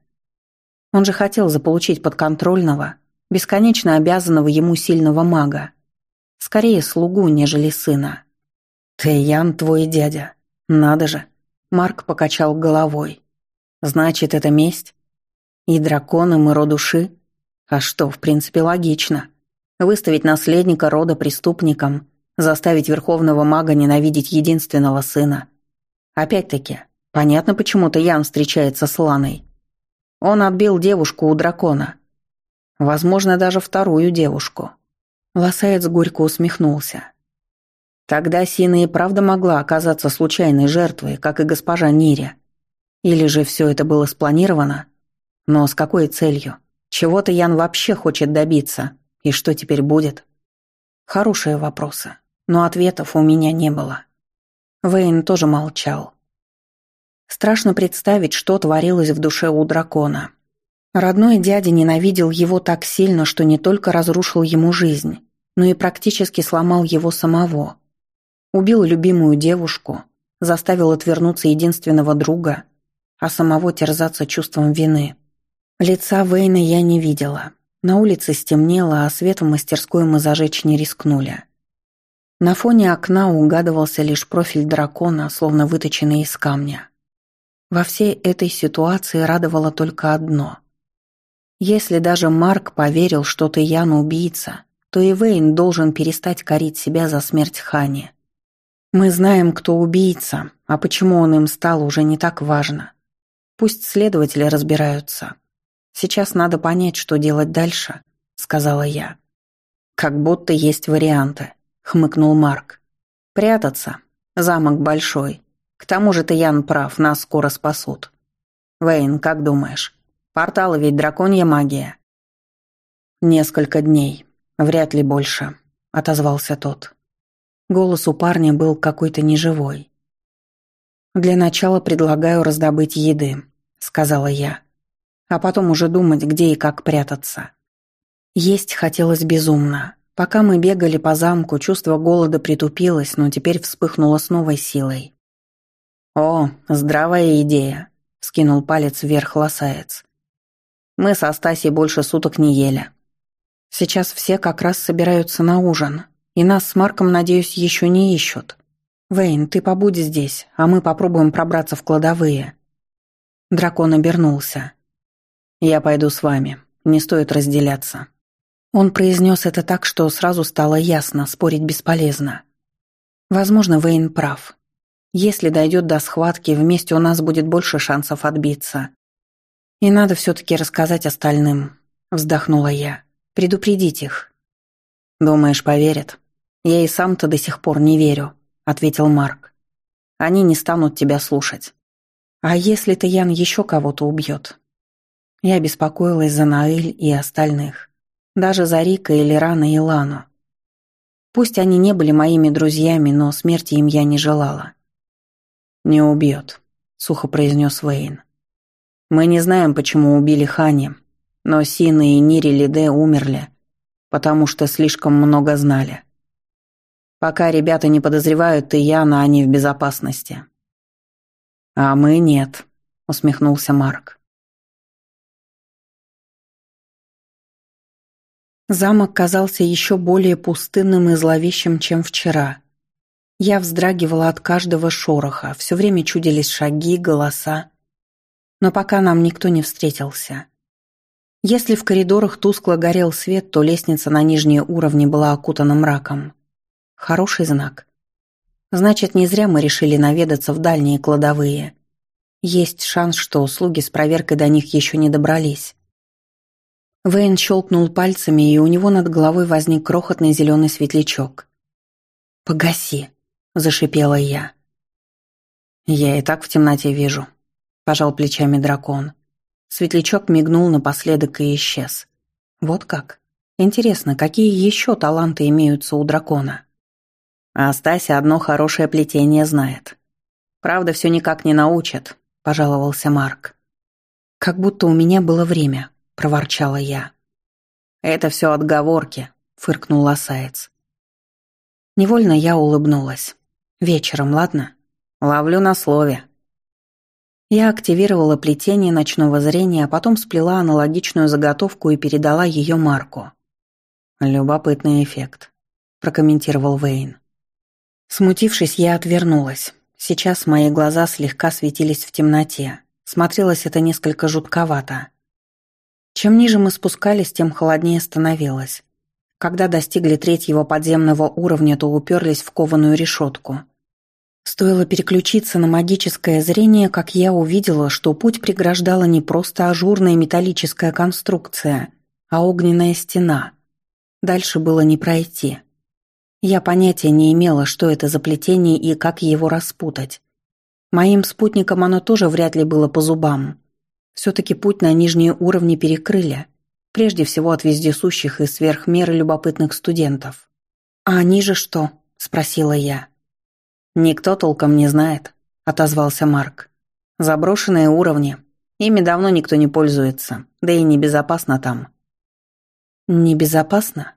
он же хотел заполучить подконтрольного, бесконечно обязанного ему сильного мага. Скорее слугу, нежели сына. «Ты, Ян, твой дядя. Надо же». Марк покачал головой. «Значит, это месть? И драконам, и роду Ши? А что, в принципе, логично. Выставить наследника рода преступником, заставить верховного мага ненавидеть единственного сына. Опять-таки, понятно, почему то Ян встречается с Ланой. Он отбил девушку у дракона. Возможно, даже вторую девушку. Лосаец горько усмехнулся. Тогда Сина и правда могла оказаться случайной жертвой, как и госпожа Нире. Или же все это было спланировано? Но с какой целью? Чего-то Ян вообще хочет добиться. И что теперь будет? Хорошие вопросы, но ответов у меня не было. Вейн тоже молчал. Страшно представить, что творилось в душе у дракона. Родной дядя ненавидел его так сильно, что не только разрушил ему жизнь, но и практически сломал его самого. Убил любимую девушку, заставил отвернуться единственного друга, а самого терзаться чувством вины. Лица Вейна я не видела. На улице стемнело, а свет в мастерской мы зажечь не рискнули. На фоне окна угадывался лишь профиль дракона, словно выточенный из камня. Во всей этой ситуации радовало только одно. Если даже Марк поверил, что Таян убийца, то и Вейн должен перестать корить себя за смерть Хани. Мы знаем, кто убийца, а почему он им стал, уже не так важно. Пусть следователи разбираются. Сейчас надо понять, что делать дальше, сказала я. Как будто есть варианты, хмыкнул Марк. Прятаться. Замок большой. К тому же ты, Ян, прав, нас скоро спасут. Вейн, как думаешь? Порталы ведь драконья магия. Несколько дней. Вряд ли больше, отозвался тот. Голос у парня был какой-то неживой. «Для начала предлагаю раздобыть еды», — сказала я. «А потом уже думать, где и как прятаться». Есть хотелось безумно. Пока мы бегали по замку, чувство голода притупилось, но теперь вспыхнуло с новой силой. «О, здравая идея», — скинул палец вверх лосаец. «Мы со Стасей больше суток не ели. Сейчас все как раз собираются на ужин, и нас с Марком, надеюсь, еще не ищут. Вейн, ты побудь здесь, а мы попробуем пробраться в кладовые». Дракон обернулся. «Я пойду с вами. Не стоит разделяться». Он произнес это так, что сразу стало ясно, спорить бесполезно. Возможно, Вейн прав. Если дойдет до схватки, вместе у нас будет больше шансов отбиться. И надо все-таки рассказать остальным, вздохнула я. Предупредить их. Думаешь, поверят? Я и сам-то до сих пор не верю, ответил Марк. Они не станут тебя слушать. А если Таян еще кого-то убьет? Я беспокоилась за Наэль и остальных. Даже за Рика или Рана и Лану. Пусть они не были моими друзьями, но смерти им я не желала. «Не убьет», — сухо произнес Вейн. «Мы не знаем, почему убили Хани, но Сина и Нири Лиде умерли, потому что слишком много знали. Пока ребята не подозревают Яна, они в безопасности». «А мы нет», — усмехнулся Марк. Замок казался еще более пустынным и зловещим, чем вчера — я вздрагивала от каждого шороха, все время чудились шаги, голоса. Но пока нам никто не встретился. Если в коридорах тускло горел свет, то лестница на нижние уровни была окутана мраком. Хороший знак. Значит, не зря мы решили наведаться в дальние кладовые. Есть шанс, что слуги с проверкой до них еще не добрались. Вейн щелкнул пальцами, и у него над головой возник крохотный зеленый светлячок. «Погаси», — зашипела я. «Я и так в темноте вижу», — пожал плечами дракон. Светлячок мигнул напоследок и исчез. «Вот как? Интересно, какие еще таланты имеются у дракона?» А одно хорошее плетение знает. Правда, все никак не научат, пожаловался Марк. Как будто у меня было время, проворчала я. Это все отговорки, фыркнул лосаец. Невольно я улыбнулась. Вечером, ладно? Ловлю на слове. Я активировала плетение ночного зрения, а потом сплела аналогичную заготовку и передала ее Марку. «Любопытный эффект», – прокомментировал Вейн. Смутившись, я отвернулась. Сейчас мои глаза слегка светились в темноте. Смотрелось это несколько жутковато. Чем ниже мы спускались, тем холоднее становилось. Когда достигли третьего подземного уровня, то уперлись в кованую решетку. Стоило переключиться на магическое зрение, как я увидела, что путь преграждала не просто ажурная металлическая конструкция, а огненная стена. Дальше было не пройти. Я понятия не имела, что это за плетение и как его распутать. Моим спутникам оно тоже вряд ли было по зубам. Все-таки путь на нижние уровни перекрыли, прежде всего от вездесущих и сверхмеры любопытных студентов. «А они же что?» – спросила я. «Никто толком не знает», — отозвался Марк. «Заброшенные уровни. Ими давно никто не пользуется, да и небезопасно там». «Небезопасно?»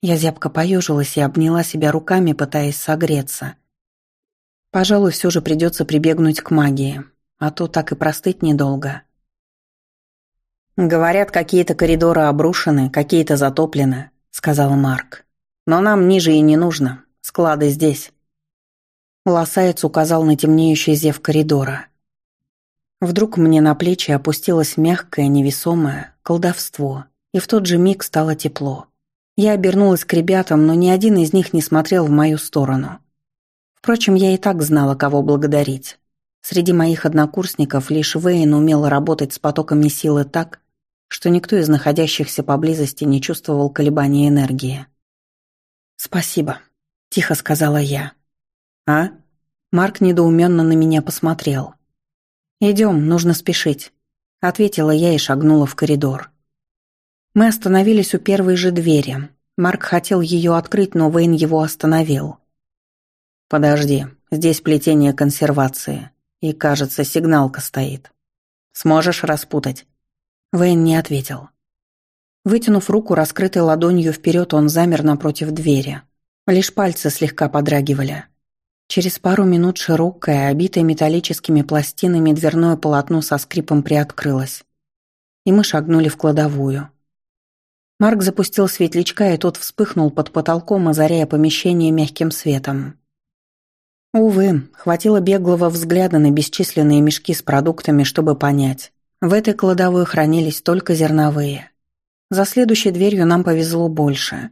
Я зябко поежилась и обняла себя руками, пытаясь согреться. Пожалуй, все же придется прибегнуть к магии, а то так и простыть недолго. «Говорят, какие-то коридоры обрушены, какие-то затоплены», — сказал Марк. «Но нам ниже и не нужно. Склады здесь». Лосаец указал на темнеющий зев коридора. Вдруг мне на плечи опустилось мягкое, невесомое колдовство, и в тот же миг стало тепло. Я обернулась к ребятам, но ни один из них не смотрел в мою сторону. Впрочем, я и так знала, кого благодарить. Среди моих однокурсников лишь Вейн умел работать с потоками силы так, что никто из находящихся поблизости не чувствовал колебания энергии. «Спасибо», — тихо сказала я. «А?» Марк недоуменно на меня посмотрел. «Идем, нужно спешить», — ответила я и шагнула в коридор. Мы остановились у первой же двери. Марк хотел ее открыть, но Вейн его остановил. «Подожди, здесь плетение консервации. И, кажется, сигналка стоит. Сможешь распутать?» Вейн не ответил. Вытянув руку, раскрытой ладонью вперед, он замер напротив двери. Лишь пальцы слегка подрагивали. Через пару минут широкое, обитое металлическими пластинами дверное полотно со скрипом приоткрылось. И мы шагнули в кладовую. Марк запустил светлячка, и тот вспыхнул под потолком, озаряя помещение мягким светом. Увы, хватило беглого взгляда на бесчисленные мешки с продуктами, чтобы понять. В этой кладовой хранились только зерновые. За следующей дверью нам повезло больше.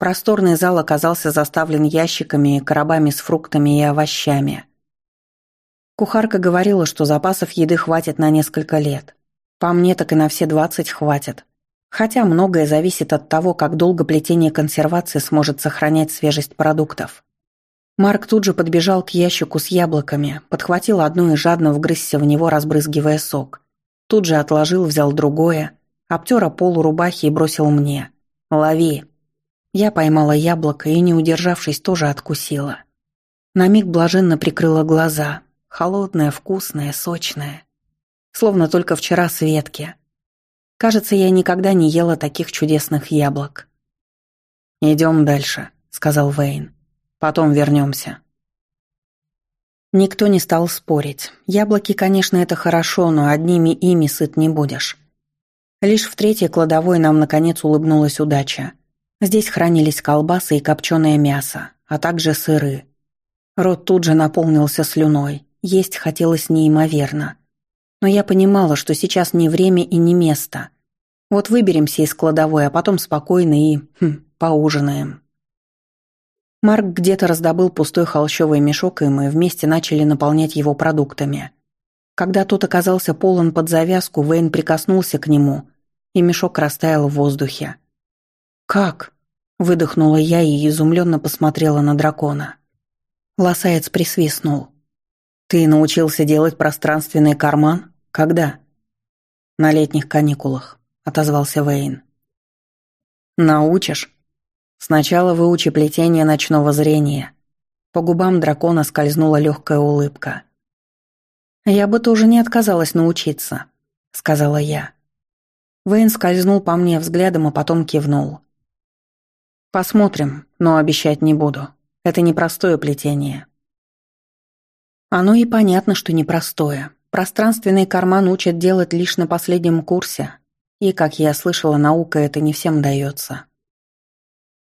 Просторный зал оказался заставлен ящиками и коробами с фруктами и овощами. Кухарка говорила, что запасов еды хватит на несколько лет. По мне, так и на все двадцать хватит. Хотя многое зависит от того, как долго плетение консервации сможет сохранять свежесть продуктов. Марк тут же подбежал к ящику с яблоками, подхватил одно и жадно вгрызся в него, разбрызгивая сок. Тут же отложил, взял другое, обтер о полу рубахи и бросил мне. «Лови!» Я поймала яблоко и, не удержавшись, тоже откусила. На миг блаженно прикрыла глаза. Холодное, вкусное, сочное. Словно только вчера с ветки. Кажется, я никогда не ела таких чудесных яблок. «Идем дальше», — сказал Вейн. Потом вернемся». Никто не стал спорить. Яблоки, конечно, это хорошо, но одними ими сыт не будешь. Лишь в третьей кладовой нам, наконец, улыбнулась удача. Здесь хранились колбасы и копченое мясо, а также сыры. Рот тут же наполнился слюной, есть хотелось неимоверно. Но я понимала, что сейчас не время и не место. Вот выберемся из кладовой, а потом спокойно и... Хм, поужинаем. Марк где-то раздобыл пустой холщовый мешок, и мы вместе начали наполнять его продуктами. Когда тот оказался полон под завязку, Вейн прикоснулся к нему, и мешок растаял в воздухе. «Как?» – выдохнула я и изумленно посмотрела на дракона. Лосаец присвистнул. «Ты научился делать пространственный карман? Когда?» «На летних каникулах», – отозвался Вейн. «Научишь?» Сначала выучи плетение ночного зрения. По губам дракона скользнула легкая улыбка. «Я бы тоже не отказалась научиться», — сказала я. Вейн скользнул по мне взглядом, а потом кивнул. «Посмотрим, но обещать не буду. Это непростое плетение». Оно и понятно, что непростое. Пространственный карман учат делать лишь на последнем курсе, и, как я слышала, наука это не всем дается.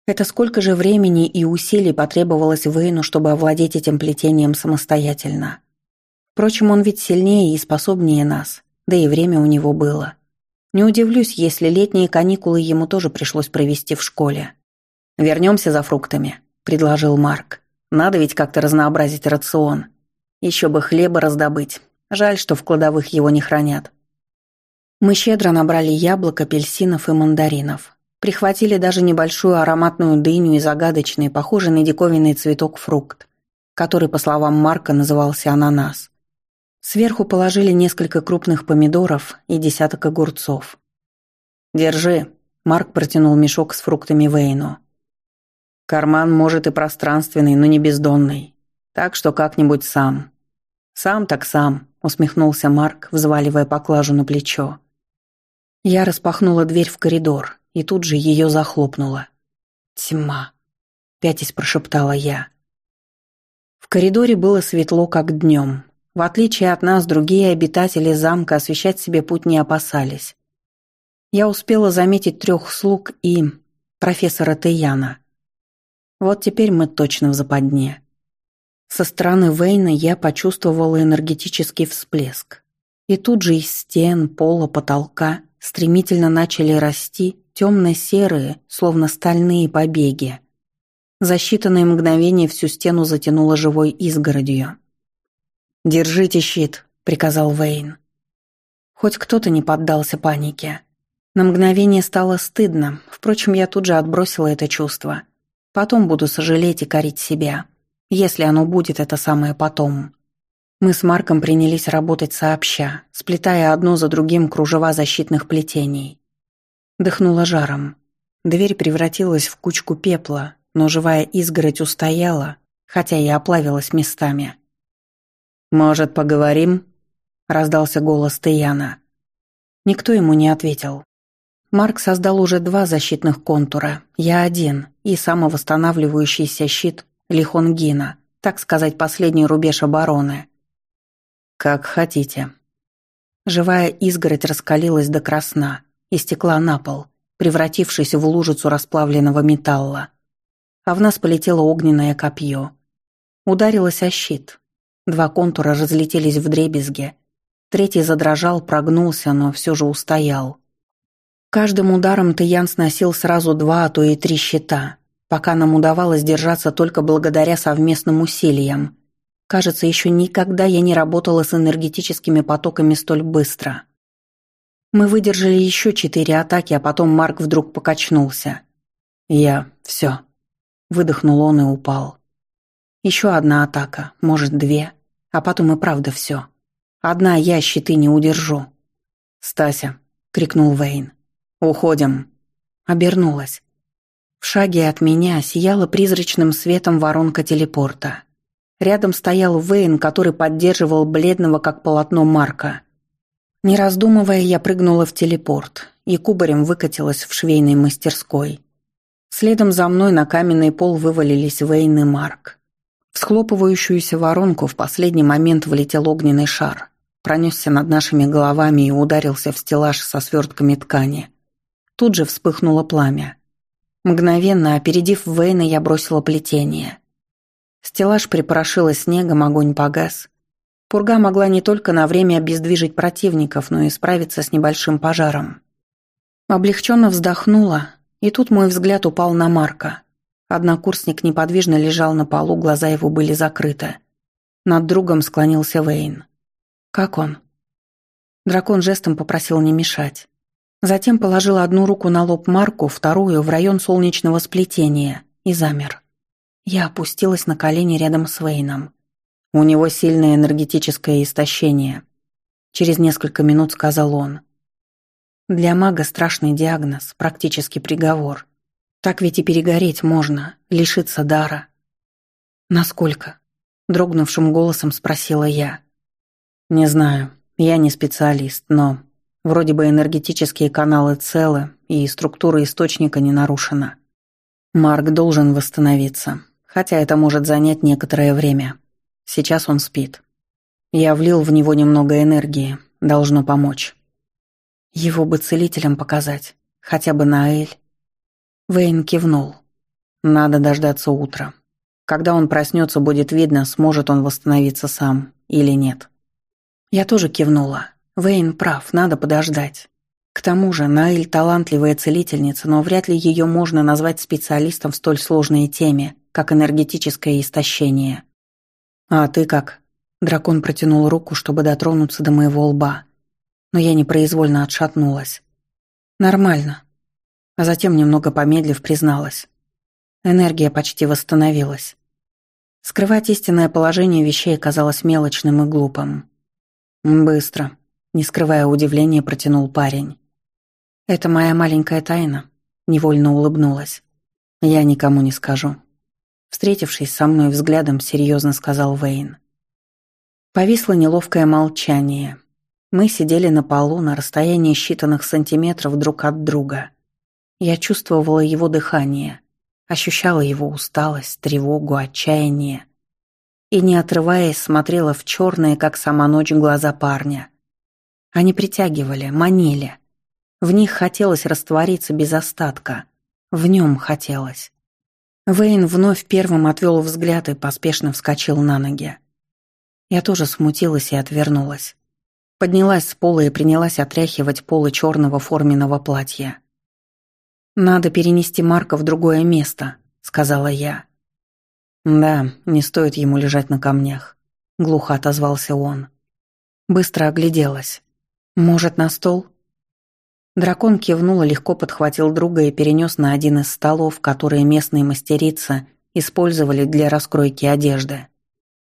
Это сколько же времени и усилий потребовалось Вейну, чтобы овладеть этим плетением самостоятельно. Впрочем, он ведь сильнее и способнее нас, да и время у него было. Не удивлюсь, если летние каникулы ему тоже пришлось провести в школе. «Вернемся за фруктами», — предложил Марк. «Надо ведь как-то разнообразить рацион. Еще бы хлеба раздобыть. Жаль, что в кладовых его не хранят». Мы щедро набрали яблок, апельсинов и мандаринов. Прихватили даже небольшую ароматную дыню и загадочный, похожий на диковинный цветок фрукт, который, по словам Марка, назывался ананас. Сверху положили несколько крупных помидоров и десяток огурцов. «Держи», — Марк протянул мешок с фруктами Вейну. «Карман, может, и пространственный, но не бездонный. Так что как-нибудь сам». «Сам так сам», — усмехнулся Марк, взваливая поклажу на плечо. Я распахнула дверь в коридор и тут же ее захлопнула. «Тьма», — пятясь прошептала я. В коридоре было светло, как днем. В отличие от нас, другие обитатели замка освещать себе путь не опасались. Я успела заметить трех слуг и профессора Таяна. Вот теперь мы точно в западне. Со стороны Вейна я почувствовала энергетический всплеск. И тут же из стен, пола, потолка стремительно начали расти темно-серые, словно стальные побеги. За считанные мгновения всю стену затянуло живой изгородью. «Держите щит», — приказал Вейн. Хоть кто-то не поддался панике. На мгновение стало стыдно, впрочем, я тут же отбросила это чувство. Потом буду сожалеть и корить себя, если оно будет это самое потом. Мы с Марком принялись работать сообща, сплетая одно за другим кружева защитных плетений. Дыхнуло жаром. Дверь превратилась в кучку пепла, но живая изгородь устояла, хотя и оплавилась местами. «Может, поговорим?» — раздался голос Таяна. Никто ему не ответил. Марк создал уже два защитных контура, я один, и самовосстанавливающийся щит Лихонгина, так сказать, последний рубеж обороны. «Как хотите». Живая изгородь раскалилась до красна и стекла на пол, превратившись в лужицу расплавленного металла. А в нас полетело огненное копье. Ударилось о щит. Два контура разлетелись в дребезге. Третий задрожал, прогнулся, но все же устоял. Каждым ударом Тыян сносил сразу два, а то и три щита, пока нам удавалось держаться только благодаря совместным усилиям. Кажется, еще никогда я не работала с энергетическими потоками столь быстро. Мы выдержали еще четыре атаки, а потом Марк вдруг покачнулся. Я... все. Выдохнул он и упал. Еще одна атака, может, две, а потом и правда все. Одна я щиты не удержу. «Стася!» — крикнул Вейн. «Уходим!» Обернулась. В шаге от меня сияла призрачным светом воронка телепорта. Рядом стоял Вейн, который поддерживал бледного, как полотно Марка. Не раздумывая, я прыгнула в телепорт и кубарем выкатилась в швейной мастерской. Следом за мной на каменный пол вывалились Вейн и Марк. В схлопывающуюся воронку в последний момент влетел огненный шар, пронесся над нашими головами и ударился в стеллаж со свертками ткани. Тут же вспыхнуло пламя. Мгновенно, опередив Вейна, я бросила плетение. Стеллаж припорошило снегом, огонь погас. Пурга могла не только на время обездвижить противников, но и справиться с небольшим пожаром. Облегченно вздохнула, и тут мой взгляд упал на Марка. Однокурсник неподвижно лежал на полу, глаза его были закрыты. Над другом склонился Вейн. «Как он?» Дракон жестом попросил не мешать. Затем положил одну руку на лоб Марку, вторую в район солнечного сплетения и замер. Я опустилась на колени рядом с Вейном. У него сильное энергетическое истощение. Через несколько минут сказал он. Для мага страшный диагноз, практически приговор. Так ведь и перегореть можно, лишиться дара. Насколько? Дрогнувшим голосом спросила я. Не знаю, я не специалист, но Вроде бы энергетические каналы целы, и структура источника не нарушена. Марк должен восстановиться, хотя это может занять некоторое время. Сейчас он спит. Я влил в него немного энергии, должно помочь. Его бы целителям показать, хотя бы на Эль. Вейн кивнул. Надо дождаться утра. Когда он проснется, будет видно, сможет он восстановиться сам или нет. Я тоже кивнула. Вейн прав, надо подождать. К тому же Наэль талантливая целительница, но вряд ли ее можно назвать специалистом в столь сложной теме, как энергетическое истощение. «А ты как?» Дракон протянул руку, чтобы дотронуться до моего лба. Но я непроизвольно отшатнулась. «Нормально». А затем, немного помедлив, призналась. Энергия почти восстановилась. Скрывать истинное положение вещей казалось мелочным и глупым. «Быстро», не скрывая удивления, протянул парень. «Это моя маленькая тайна», — невольно улыбнулась. «Я никому не скажу». Встретившись со мной взглядом, серьезно сказал Вейн. Повисло неловкое молчание. Мы сидели на полу на расстоянии считанных сантиметров друг от друга. Я чувствовала его дыхание, ощущала его усталость, тревогу, отчаяние. И, не отрываясь, смотрела в черные, как сама ночь, глаза парня — они притягивали, манили. В них хотелось раствориться без остатка. В нем хотелось. Вейн вновь первым отвел взгляд и поспешно вскочил на ноги. Я тоже смутилась и отвернулась. Поднялась с пола и принялась отряхивать полы черного форменного платья. «Надо перенести Марка в другое место», — сказала я. «Да, не стоит ему лежать на камнях. — глухо отозвался он. Быстро огляделась. «Может, на стол?» Дракон кивнул и легко подхватил друга и перенес на один из столов, которые местные мастерицы использовали для раскройки одежды.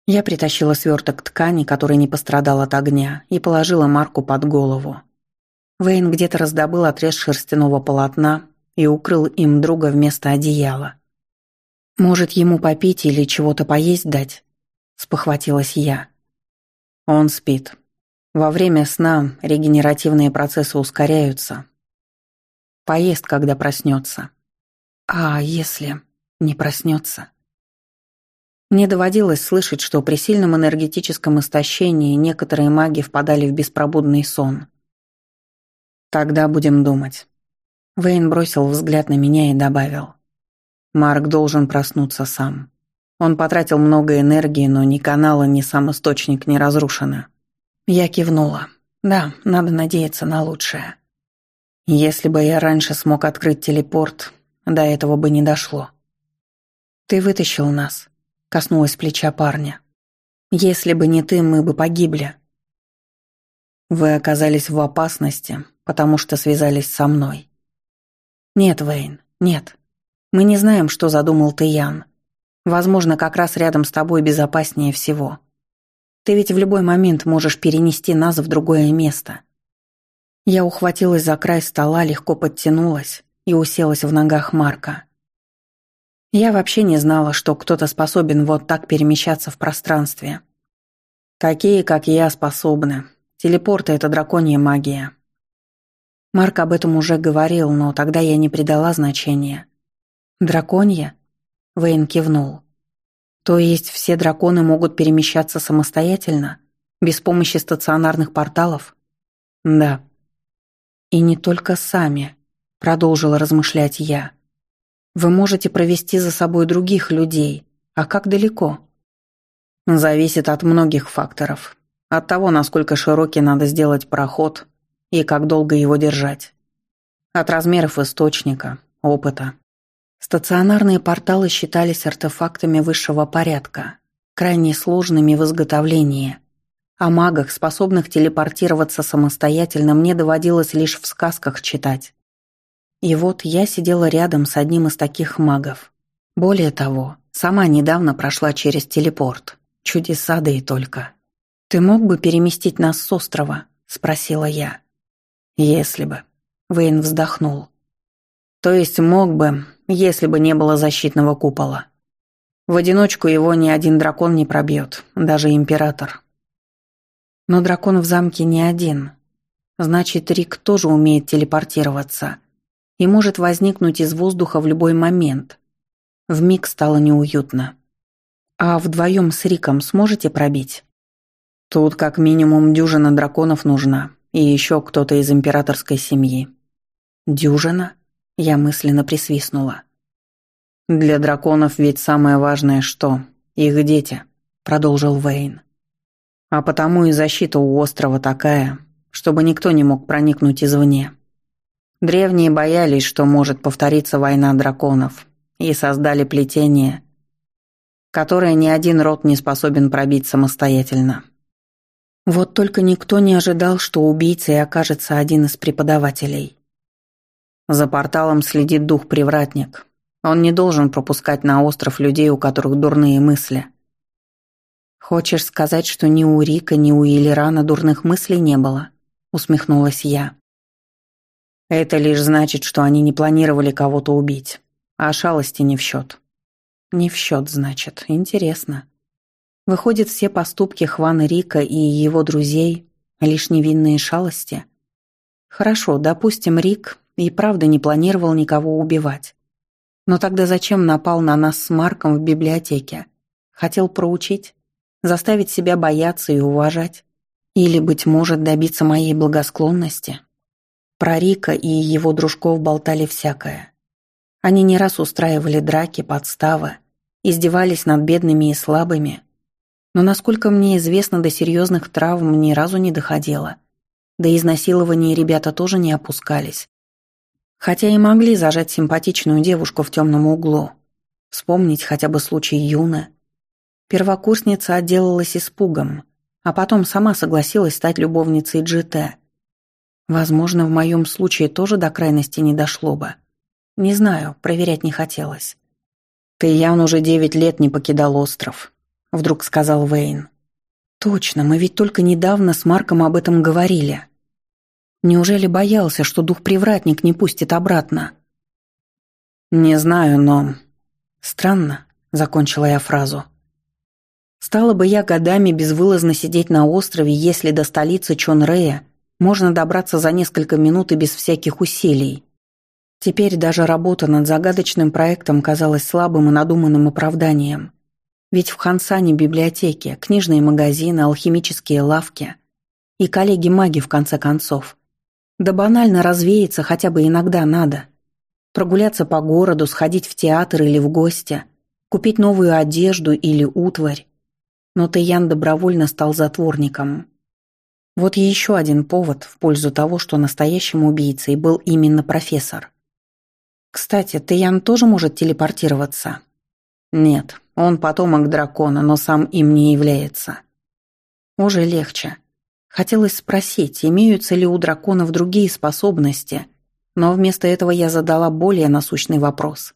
Я притащила сверток ткани, который не пострадал от огня, и положила Марку под голову. Вейн где-то раздобыл отрез шерстяного полотна и укрыл им друга вместо одеяла. «Может, ему попить или чего-то поесть дать?» – спохватилась я. Он спит. Во время сна регенеративные процессы ускоряются. Поест, когда проснется. А если не проснется? Мне доводилось слышать, что при сильном энергетическом истощении некоторые маги впадали в беспробудный сон. Тогда будем думать. Вейн бросил взгляд на меня и добавил. Марк должен проснуться сам. Он потратил много энергии, но ни канала, ни сам источник не разрушены. Я кивнула. Да, надо надеяться на лучшее. Если бы я раньше смог открыть телепорт, до этого бы не дошло. Ты вытащил нас, коснулась плеча парня. Если бы не ты, мы бы погибли. Вы оказались в опасности, потому что связались со мной. Нет, Вейн, нет. Мы не знаем, что задумал ты, Ян. Возможно, как раз рядом с тобой безопаснее всего. Ты ведь в любой момент можешь перенести нас в другое место. Я ухватилась за край стола, легко подтянулась и уселась в ногах Марка. Я вообще не знала, что кто-то способен вот так перемещаться в пространстве. Такие, как я, способны. Телепорты — это драконья магия. Марк об этом уже говорил, но тогда я не придала значения. Драконья? Вейн кивнул. То есть все драконы могут перемещаться самостоятельно, без помощи стационарных порталов? Да. И не только сами, продолжила размышлять я. Вы можете провести за собой других людей, а как далеко? Зависит от многих факторов. От того, насколько широкий надо сделать проход и как долго его держать. От размеров источника, опыта. Стационарные порталы считались артефактами высшего порядка, крайне сложными в изготовлении. О магах, способных телепортироваться самостоятельно, мне доводилось лишь в сказках читать. И вот я сидела рядом с одним из таких магов. Более того, сама недавно прошла через телепорт. Чудеса да и только. «Ты мог бы переместить нас с острова?» – спросила я. «Если бы». Вейн вздохнул. «То есть мог бы, если бы не было защитного купола. В одиночку его ни один дракон не пробьет, даже император. Но дракон в замке не один. Значит, Рик тоже умеет телепортироваться и может возникнуть из воздуха в любой момент. Вмиг стало неуютно. А вдвоем с Риком сможете пробить? Тут как минимум дюжина драконов нужна, и еще кто-то из императорской семьи. Дюжина? Я мысленно присвистнула. «Для драконов ведь самое важное что? Их дети», — продолжил Вейн. «А потому и защита у острова такая, чтобы никто не мог проникнуть извне. Древние боялись, что может повториться война драконов, и создали плетение, которое ни один род не способен пробить самостоятельно». Вот только никто не ожидал, что убийцей окажется один из преподавателей. За порталом следит дух-привратник. Он не должен пропускать на остров людей, у которых дурные мысли. «Хочешь сказать, что ни у Рика, ни у Илирана дурных мыслей не было?» — усмехнулась я. «Это лишь значит, что они не планировали кого-то убить, а шалости не в счет». «Не в счет, значит. Интересно. Выходит, все поступки Хвана Рика и его друзей — лишь невинные шалости?» «Хорошо, допустим, Рик и правда не планировал никого убивать. Но тогда зачем напал на нас с Марком в библиотеке? Хотел проучить? Заставить себя бояться и уважать? Или, быть может, добиться моей благосклонности? Про Рика и его дружков болтали всякое. Они не раз устраивали драки, подставы, издевались над бедными и слабыми. Но, насколько мне известно, до серьезных травм ни разу не доходило. До изнасилования ребята тоже не опускались. Хотя и могли зажать симпатичную девушку в темном углу. Вспомнить хотя бы случай Юны. Первокурсница отделалась испугом, а потом сама согласилась стать любовницей GT. Возможно, в моем случае тоже до крайности не дошло бы. Не знаю, проверять не хотелось. «Ты, уже девять лет не покидал остров», — вдруг сказал Вейн. «Точно, мы ведь только недавно с Марком об этом говорили. Неужели боялся, что дух-привратник не пустит обратно?» «Не знаю, но...» «Странно», — закончила я фразу. «Стала бы я годами безвылазно сидеть на острове, если до столицы Чонрея можно добраться за несколько минут и без всяких усилий. Теперь даже работа над загадочным проектом казалась слабым и надуманным оправданием. Ведь в Хансане библиотеки, книжные магазины, алхимические лавки и коллеги-маги в конце концов. Да банально развеяться хотя бы иногда надо. Прогуляться по городу, сходить в театр или в гости, купить новую одежду или утварь. Но Таян добровольно стал затворником. Вот еще один повод в пользу того, что настоящим убийцей был именно профессор. Кстати, Таян тоже может телепортироваться? Нет, он потомок дракона, но сам им не является. Уже легче. Хотелось спросить, имеются ли у драконов другие способности, но вместо этого я задала более насущный вопрос.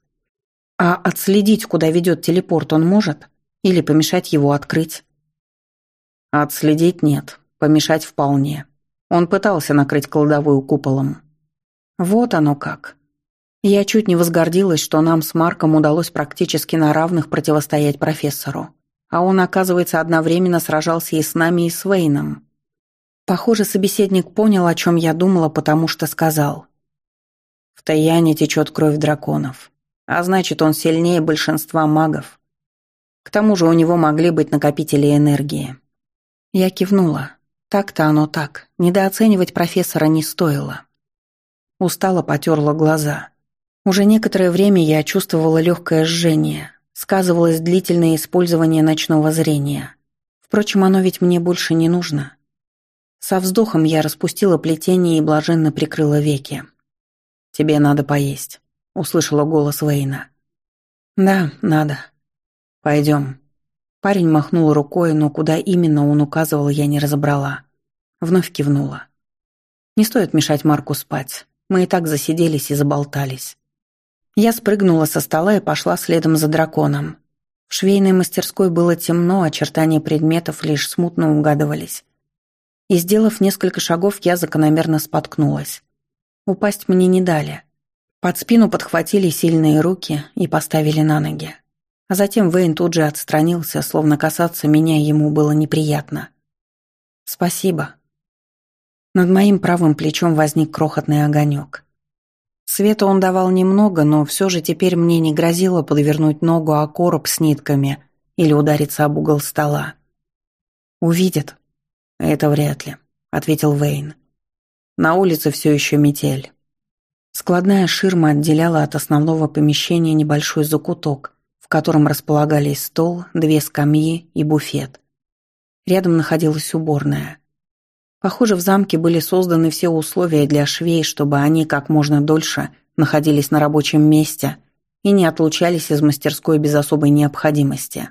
А отследить, куда ведет телепорт, он может? Или помешать его открыть? Отследить нет, помешать вполне. Он пытался накрыть кладовую куполом. Вот оно как. Я чуть не возгордилась, что нам с Марком удалось практически на равных противостоять профессору. А он, оказывается, одновременно сражался и с нами, и с Вейном. Похоже, собеседник понял, о чем я думала, потому что сказал. В Таяне течет кровь драконов. А значит, он сильнее большинства магов. К тому же у него могли быть накопители энергии. Я кивнула. Так-то оно так. Недооценивать профессора не стоило. Устало потерла глаза. Уже некоторое время я чувствовала легкое жжение. Сказывалось длительное использование ночного зрения. Впрочем, оно ведь мне больше не нужно. Со вздохом я распустила плетение и блаженно прикрыла веки. «Тебе надо поесть», — услышала голос Вейна. «Да, надо. Пойдем». Парень махнул рукой, но куда именно он указывал, я не разобрала. Вновь кивнула. «Не стоит мешать Марку спать. Мы и так засиделись и заболтались. Я спрыгнула со стола и пошла следом за драконом. В швейной мастерской было темно, очертания предметов лишь смутно угадывались. И, сделав несколько шагов, я закономерно споткнулась. Упасть мне не дали. Под спину подхватили сильные руки и поставили на ноги. А затем Вейн тут же отстранился, словно касаться меня ему было неприятно. «Спасибо». Над моим правым плечом возник крохотный огонек. Света он давал немного, но все же теперь мне не грозило подвернуть ногу о короб с нитками или удариться об угол стола. «Увидят?» «Это вряд ли», — ответил Вейн. «На улице все еще метель». Складная ширма отделяла от основного помещения небольшой закуток, в котором располагались стол, две скамьи и буфет. Рядом находилась уборная. Похоже, в замке были созданы все условия для швей, чтобы они как можно дольше находились на рабочем месте и не отлучались из мастерской без особой необходимости.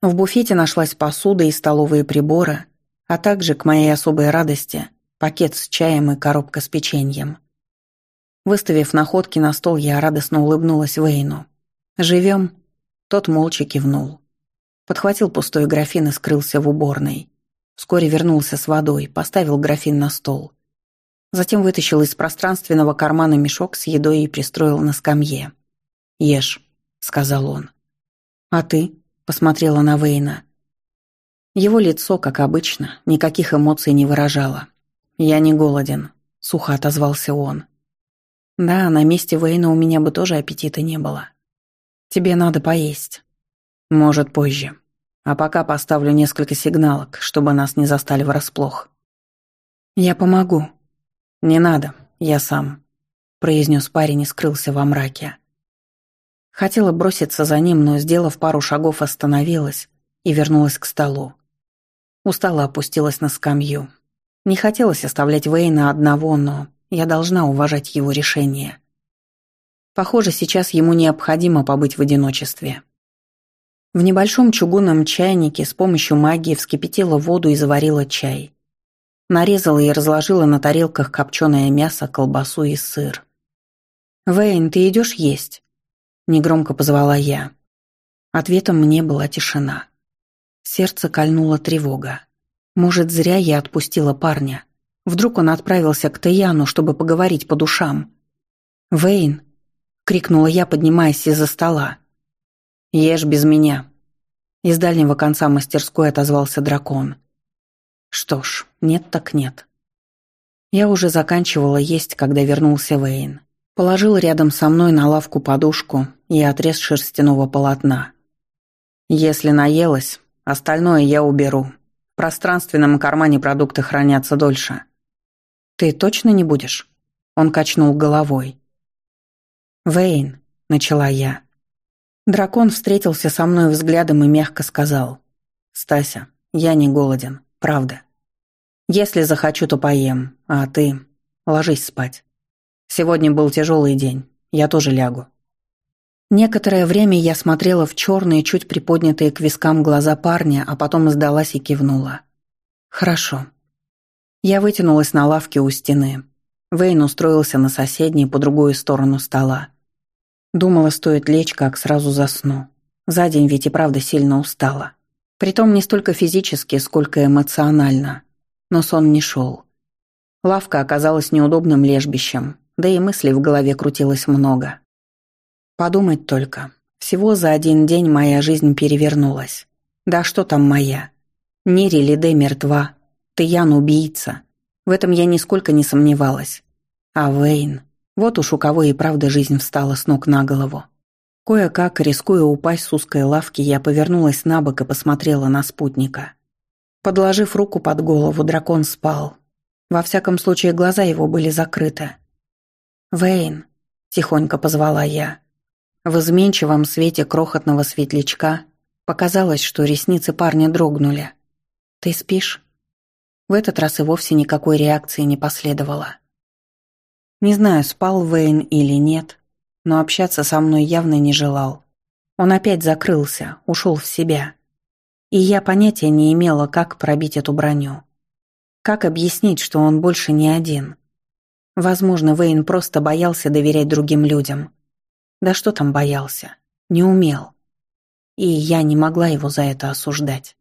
В буфете нашлась посуда и столовые приборы, а также, к моей особой радости, пакет с чаем и коробка с печеньем. Выставив находки на стол, я радостно улыбнулась Вейну. «Живем?» Тот молча кивнул. Подхватил пустой графин и скрылся в уборной. Вскоре вернулся с водой, поставил графин на стол. Затем вытащил из пространственного кармана мешок с едой и пристроил на скамье. «Ешь», — сказал он. «А ты?» — посмотрела на Вейна. Его лицо, как обычно, никаких эмоций не выражало. «Я не голоден», — сухо отозвался он. «Да, на месте Вейна у меня бы тоже аппетита не было. Тебе надо поесть. Может, позже». А пока поставлю несколько сигналок, чтобы нас не застали врасплох. «Я помогу». «Не надо, я сам», — произнес парень и скрылся во мраке. Хотела броситься за ним, но, сделав пару шагов, остановилась и вернулась к столу. Устала опустилась на скамью. Не хотелось оставлять Вейна одного, но я должна уважать его решение. Похоже, сейчас ему необходимо побыть в одиночестве. В небольшом чугунном чайнике с помощью магии вскипятила воду и заварила чай. Нарезала и разложила на тарелках копченое мясо, колбасу и сыр. «Вейн, ты идешь есть?» Негромко позвала я. Ответом мне была тишина. Сердце кольнула тревога. Может, зря я отпустила парня. Вдруг он отправился к Таяну, чтобы поговорить по душам. «Вейн!» — крикнула я, поднимаясь из-за стола. «Ешь без меня!» Из дальнего конца мастерской отозвался дракон. Что ж, нет так нет. Я уже заканчивала есть, когда вернулся Вейн. Положил рядом со мной на лавку подушку и отрез шерстяного полотна. Если наелась, остальное я уберу. В пространственном кармане продукты хранятся дольше. Ты точно не будешь? Он качнул головой. Вейн, начала я. Дракон встретился со мной взглядом и мягко сказал: "Стася, я не голоден, правда. Если захочу, то поем, а ты ложись спать". Сегодня был тяжелый день. Я тоже лягу. Некоторое время я смотрела в черные, чуть приподнятые к вискам глаза парня, а потом сдалась и кивнула. «Хорошо». Я вытянулась на лавке у стены. Вейн устроился на соседней, по другую сторону стола. Думала, стоит лечь, как сразу засну. За день ведь и правда сильно устала. Притом не столько физически, сколько эмоционально. Но сон не шел. Лавка оказалась неудобным лежбищем, да и мыслей в голове крутилось много. Подумать только. Всего за один день моя жизнь перевернулась. Да что там моя? Нири Лиде мертва. Тиян убийца. В этом я нисколько не сомневалась. А Вейн... Вот уж у кого и правда жизнь встала с ног на голову. Кое-как, рискуя упасть с узкой лавки, я повернулась на бок и посмотрела на спутника. Подложив руку под голову, дракон спал. Во всяком случае, глаза его были закрыты. «Вейн», — тихонько позвала я. В изменчивом свете крохотного светлячка показалось, что ресницы парня дрогнули. «Ты спишь?» В этот раз и вовсе никакой реакции не последовало. Не знаю, спал Вейн или нет, но общаться со мной явно не желал. Он опять закрылся, ушел в себя. И я понятия не имела, как пробить эту броню. Как объяснить, что он больше не один? Возможно, Вейн просто боялся доверять другим людям. Да что там боялся? Не умел. И я не могла его за это осуждать.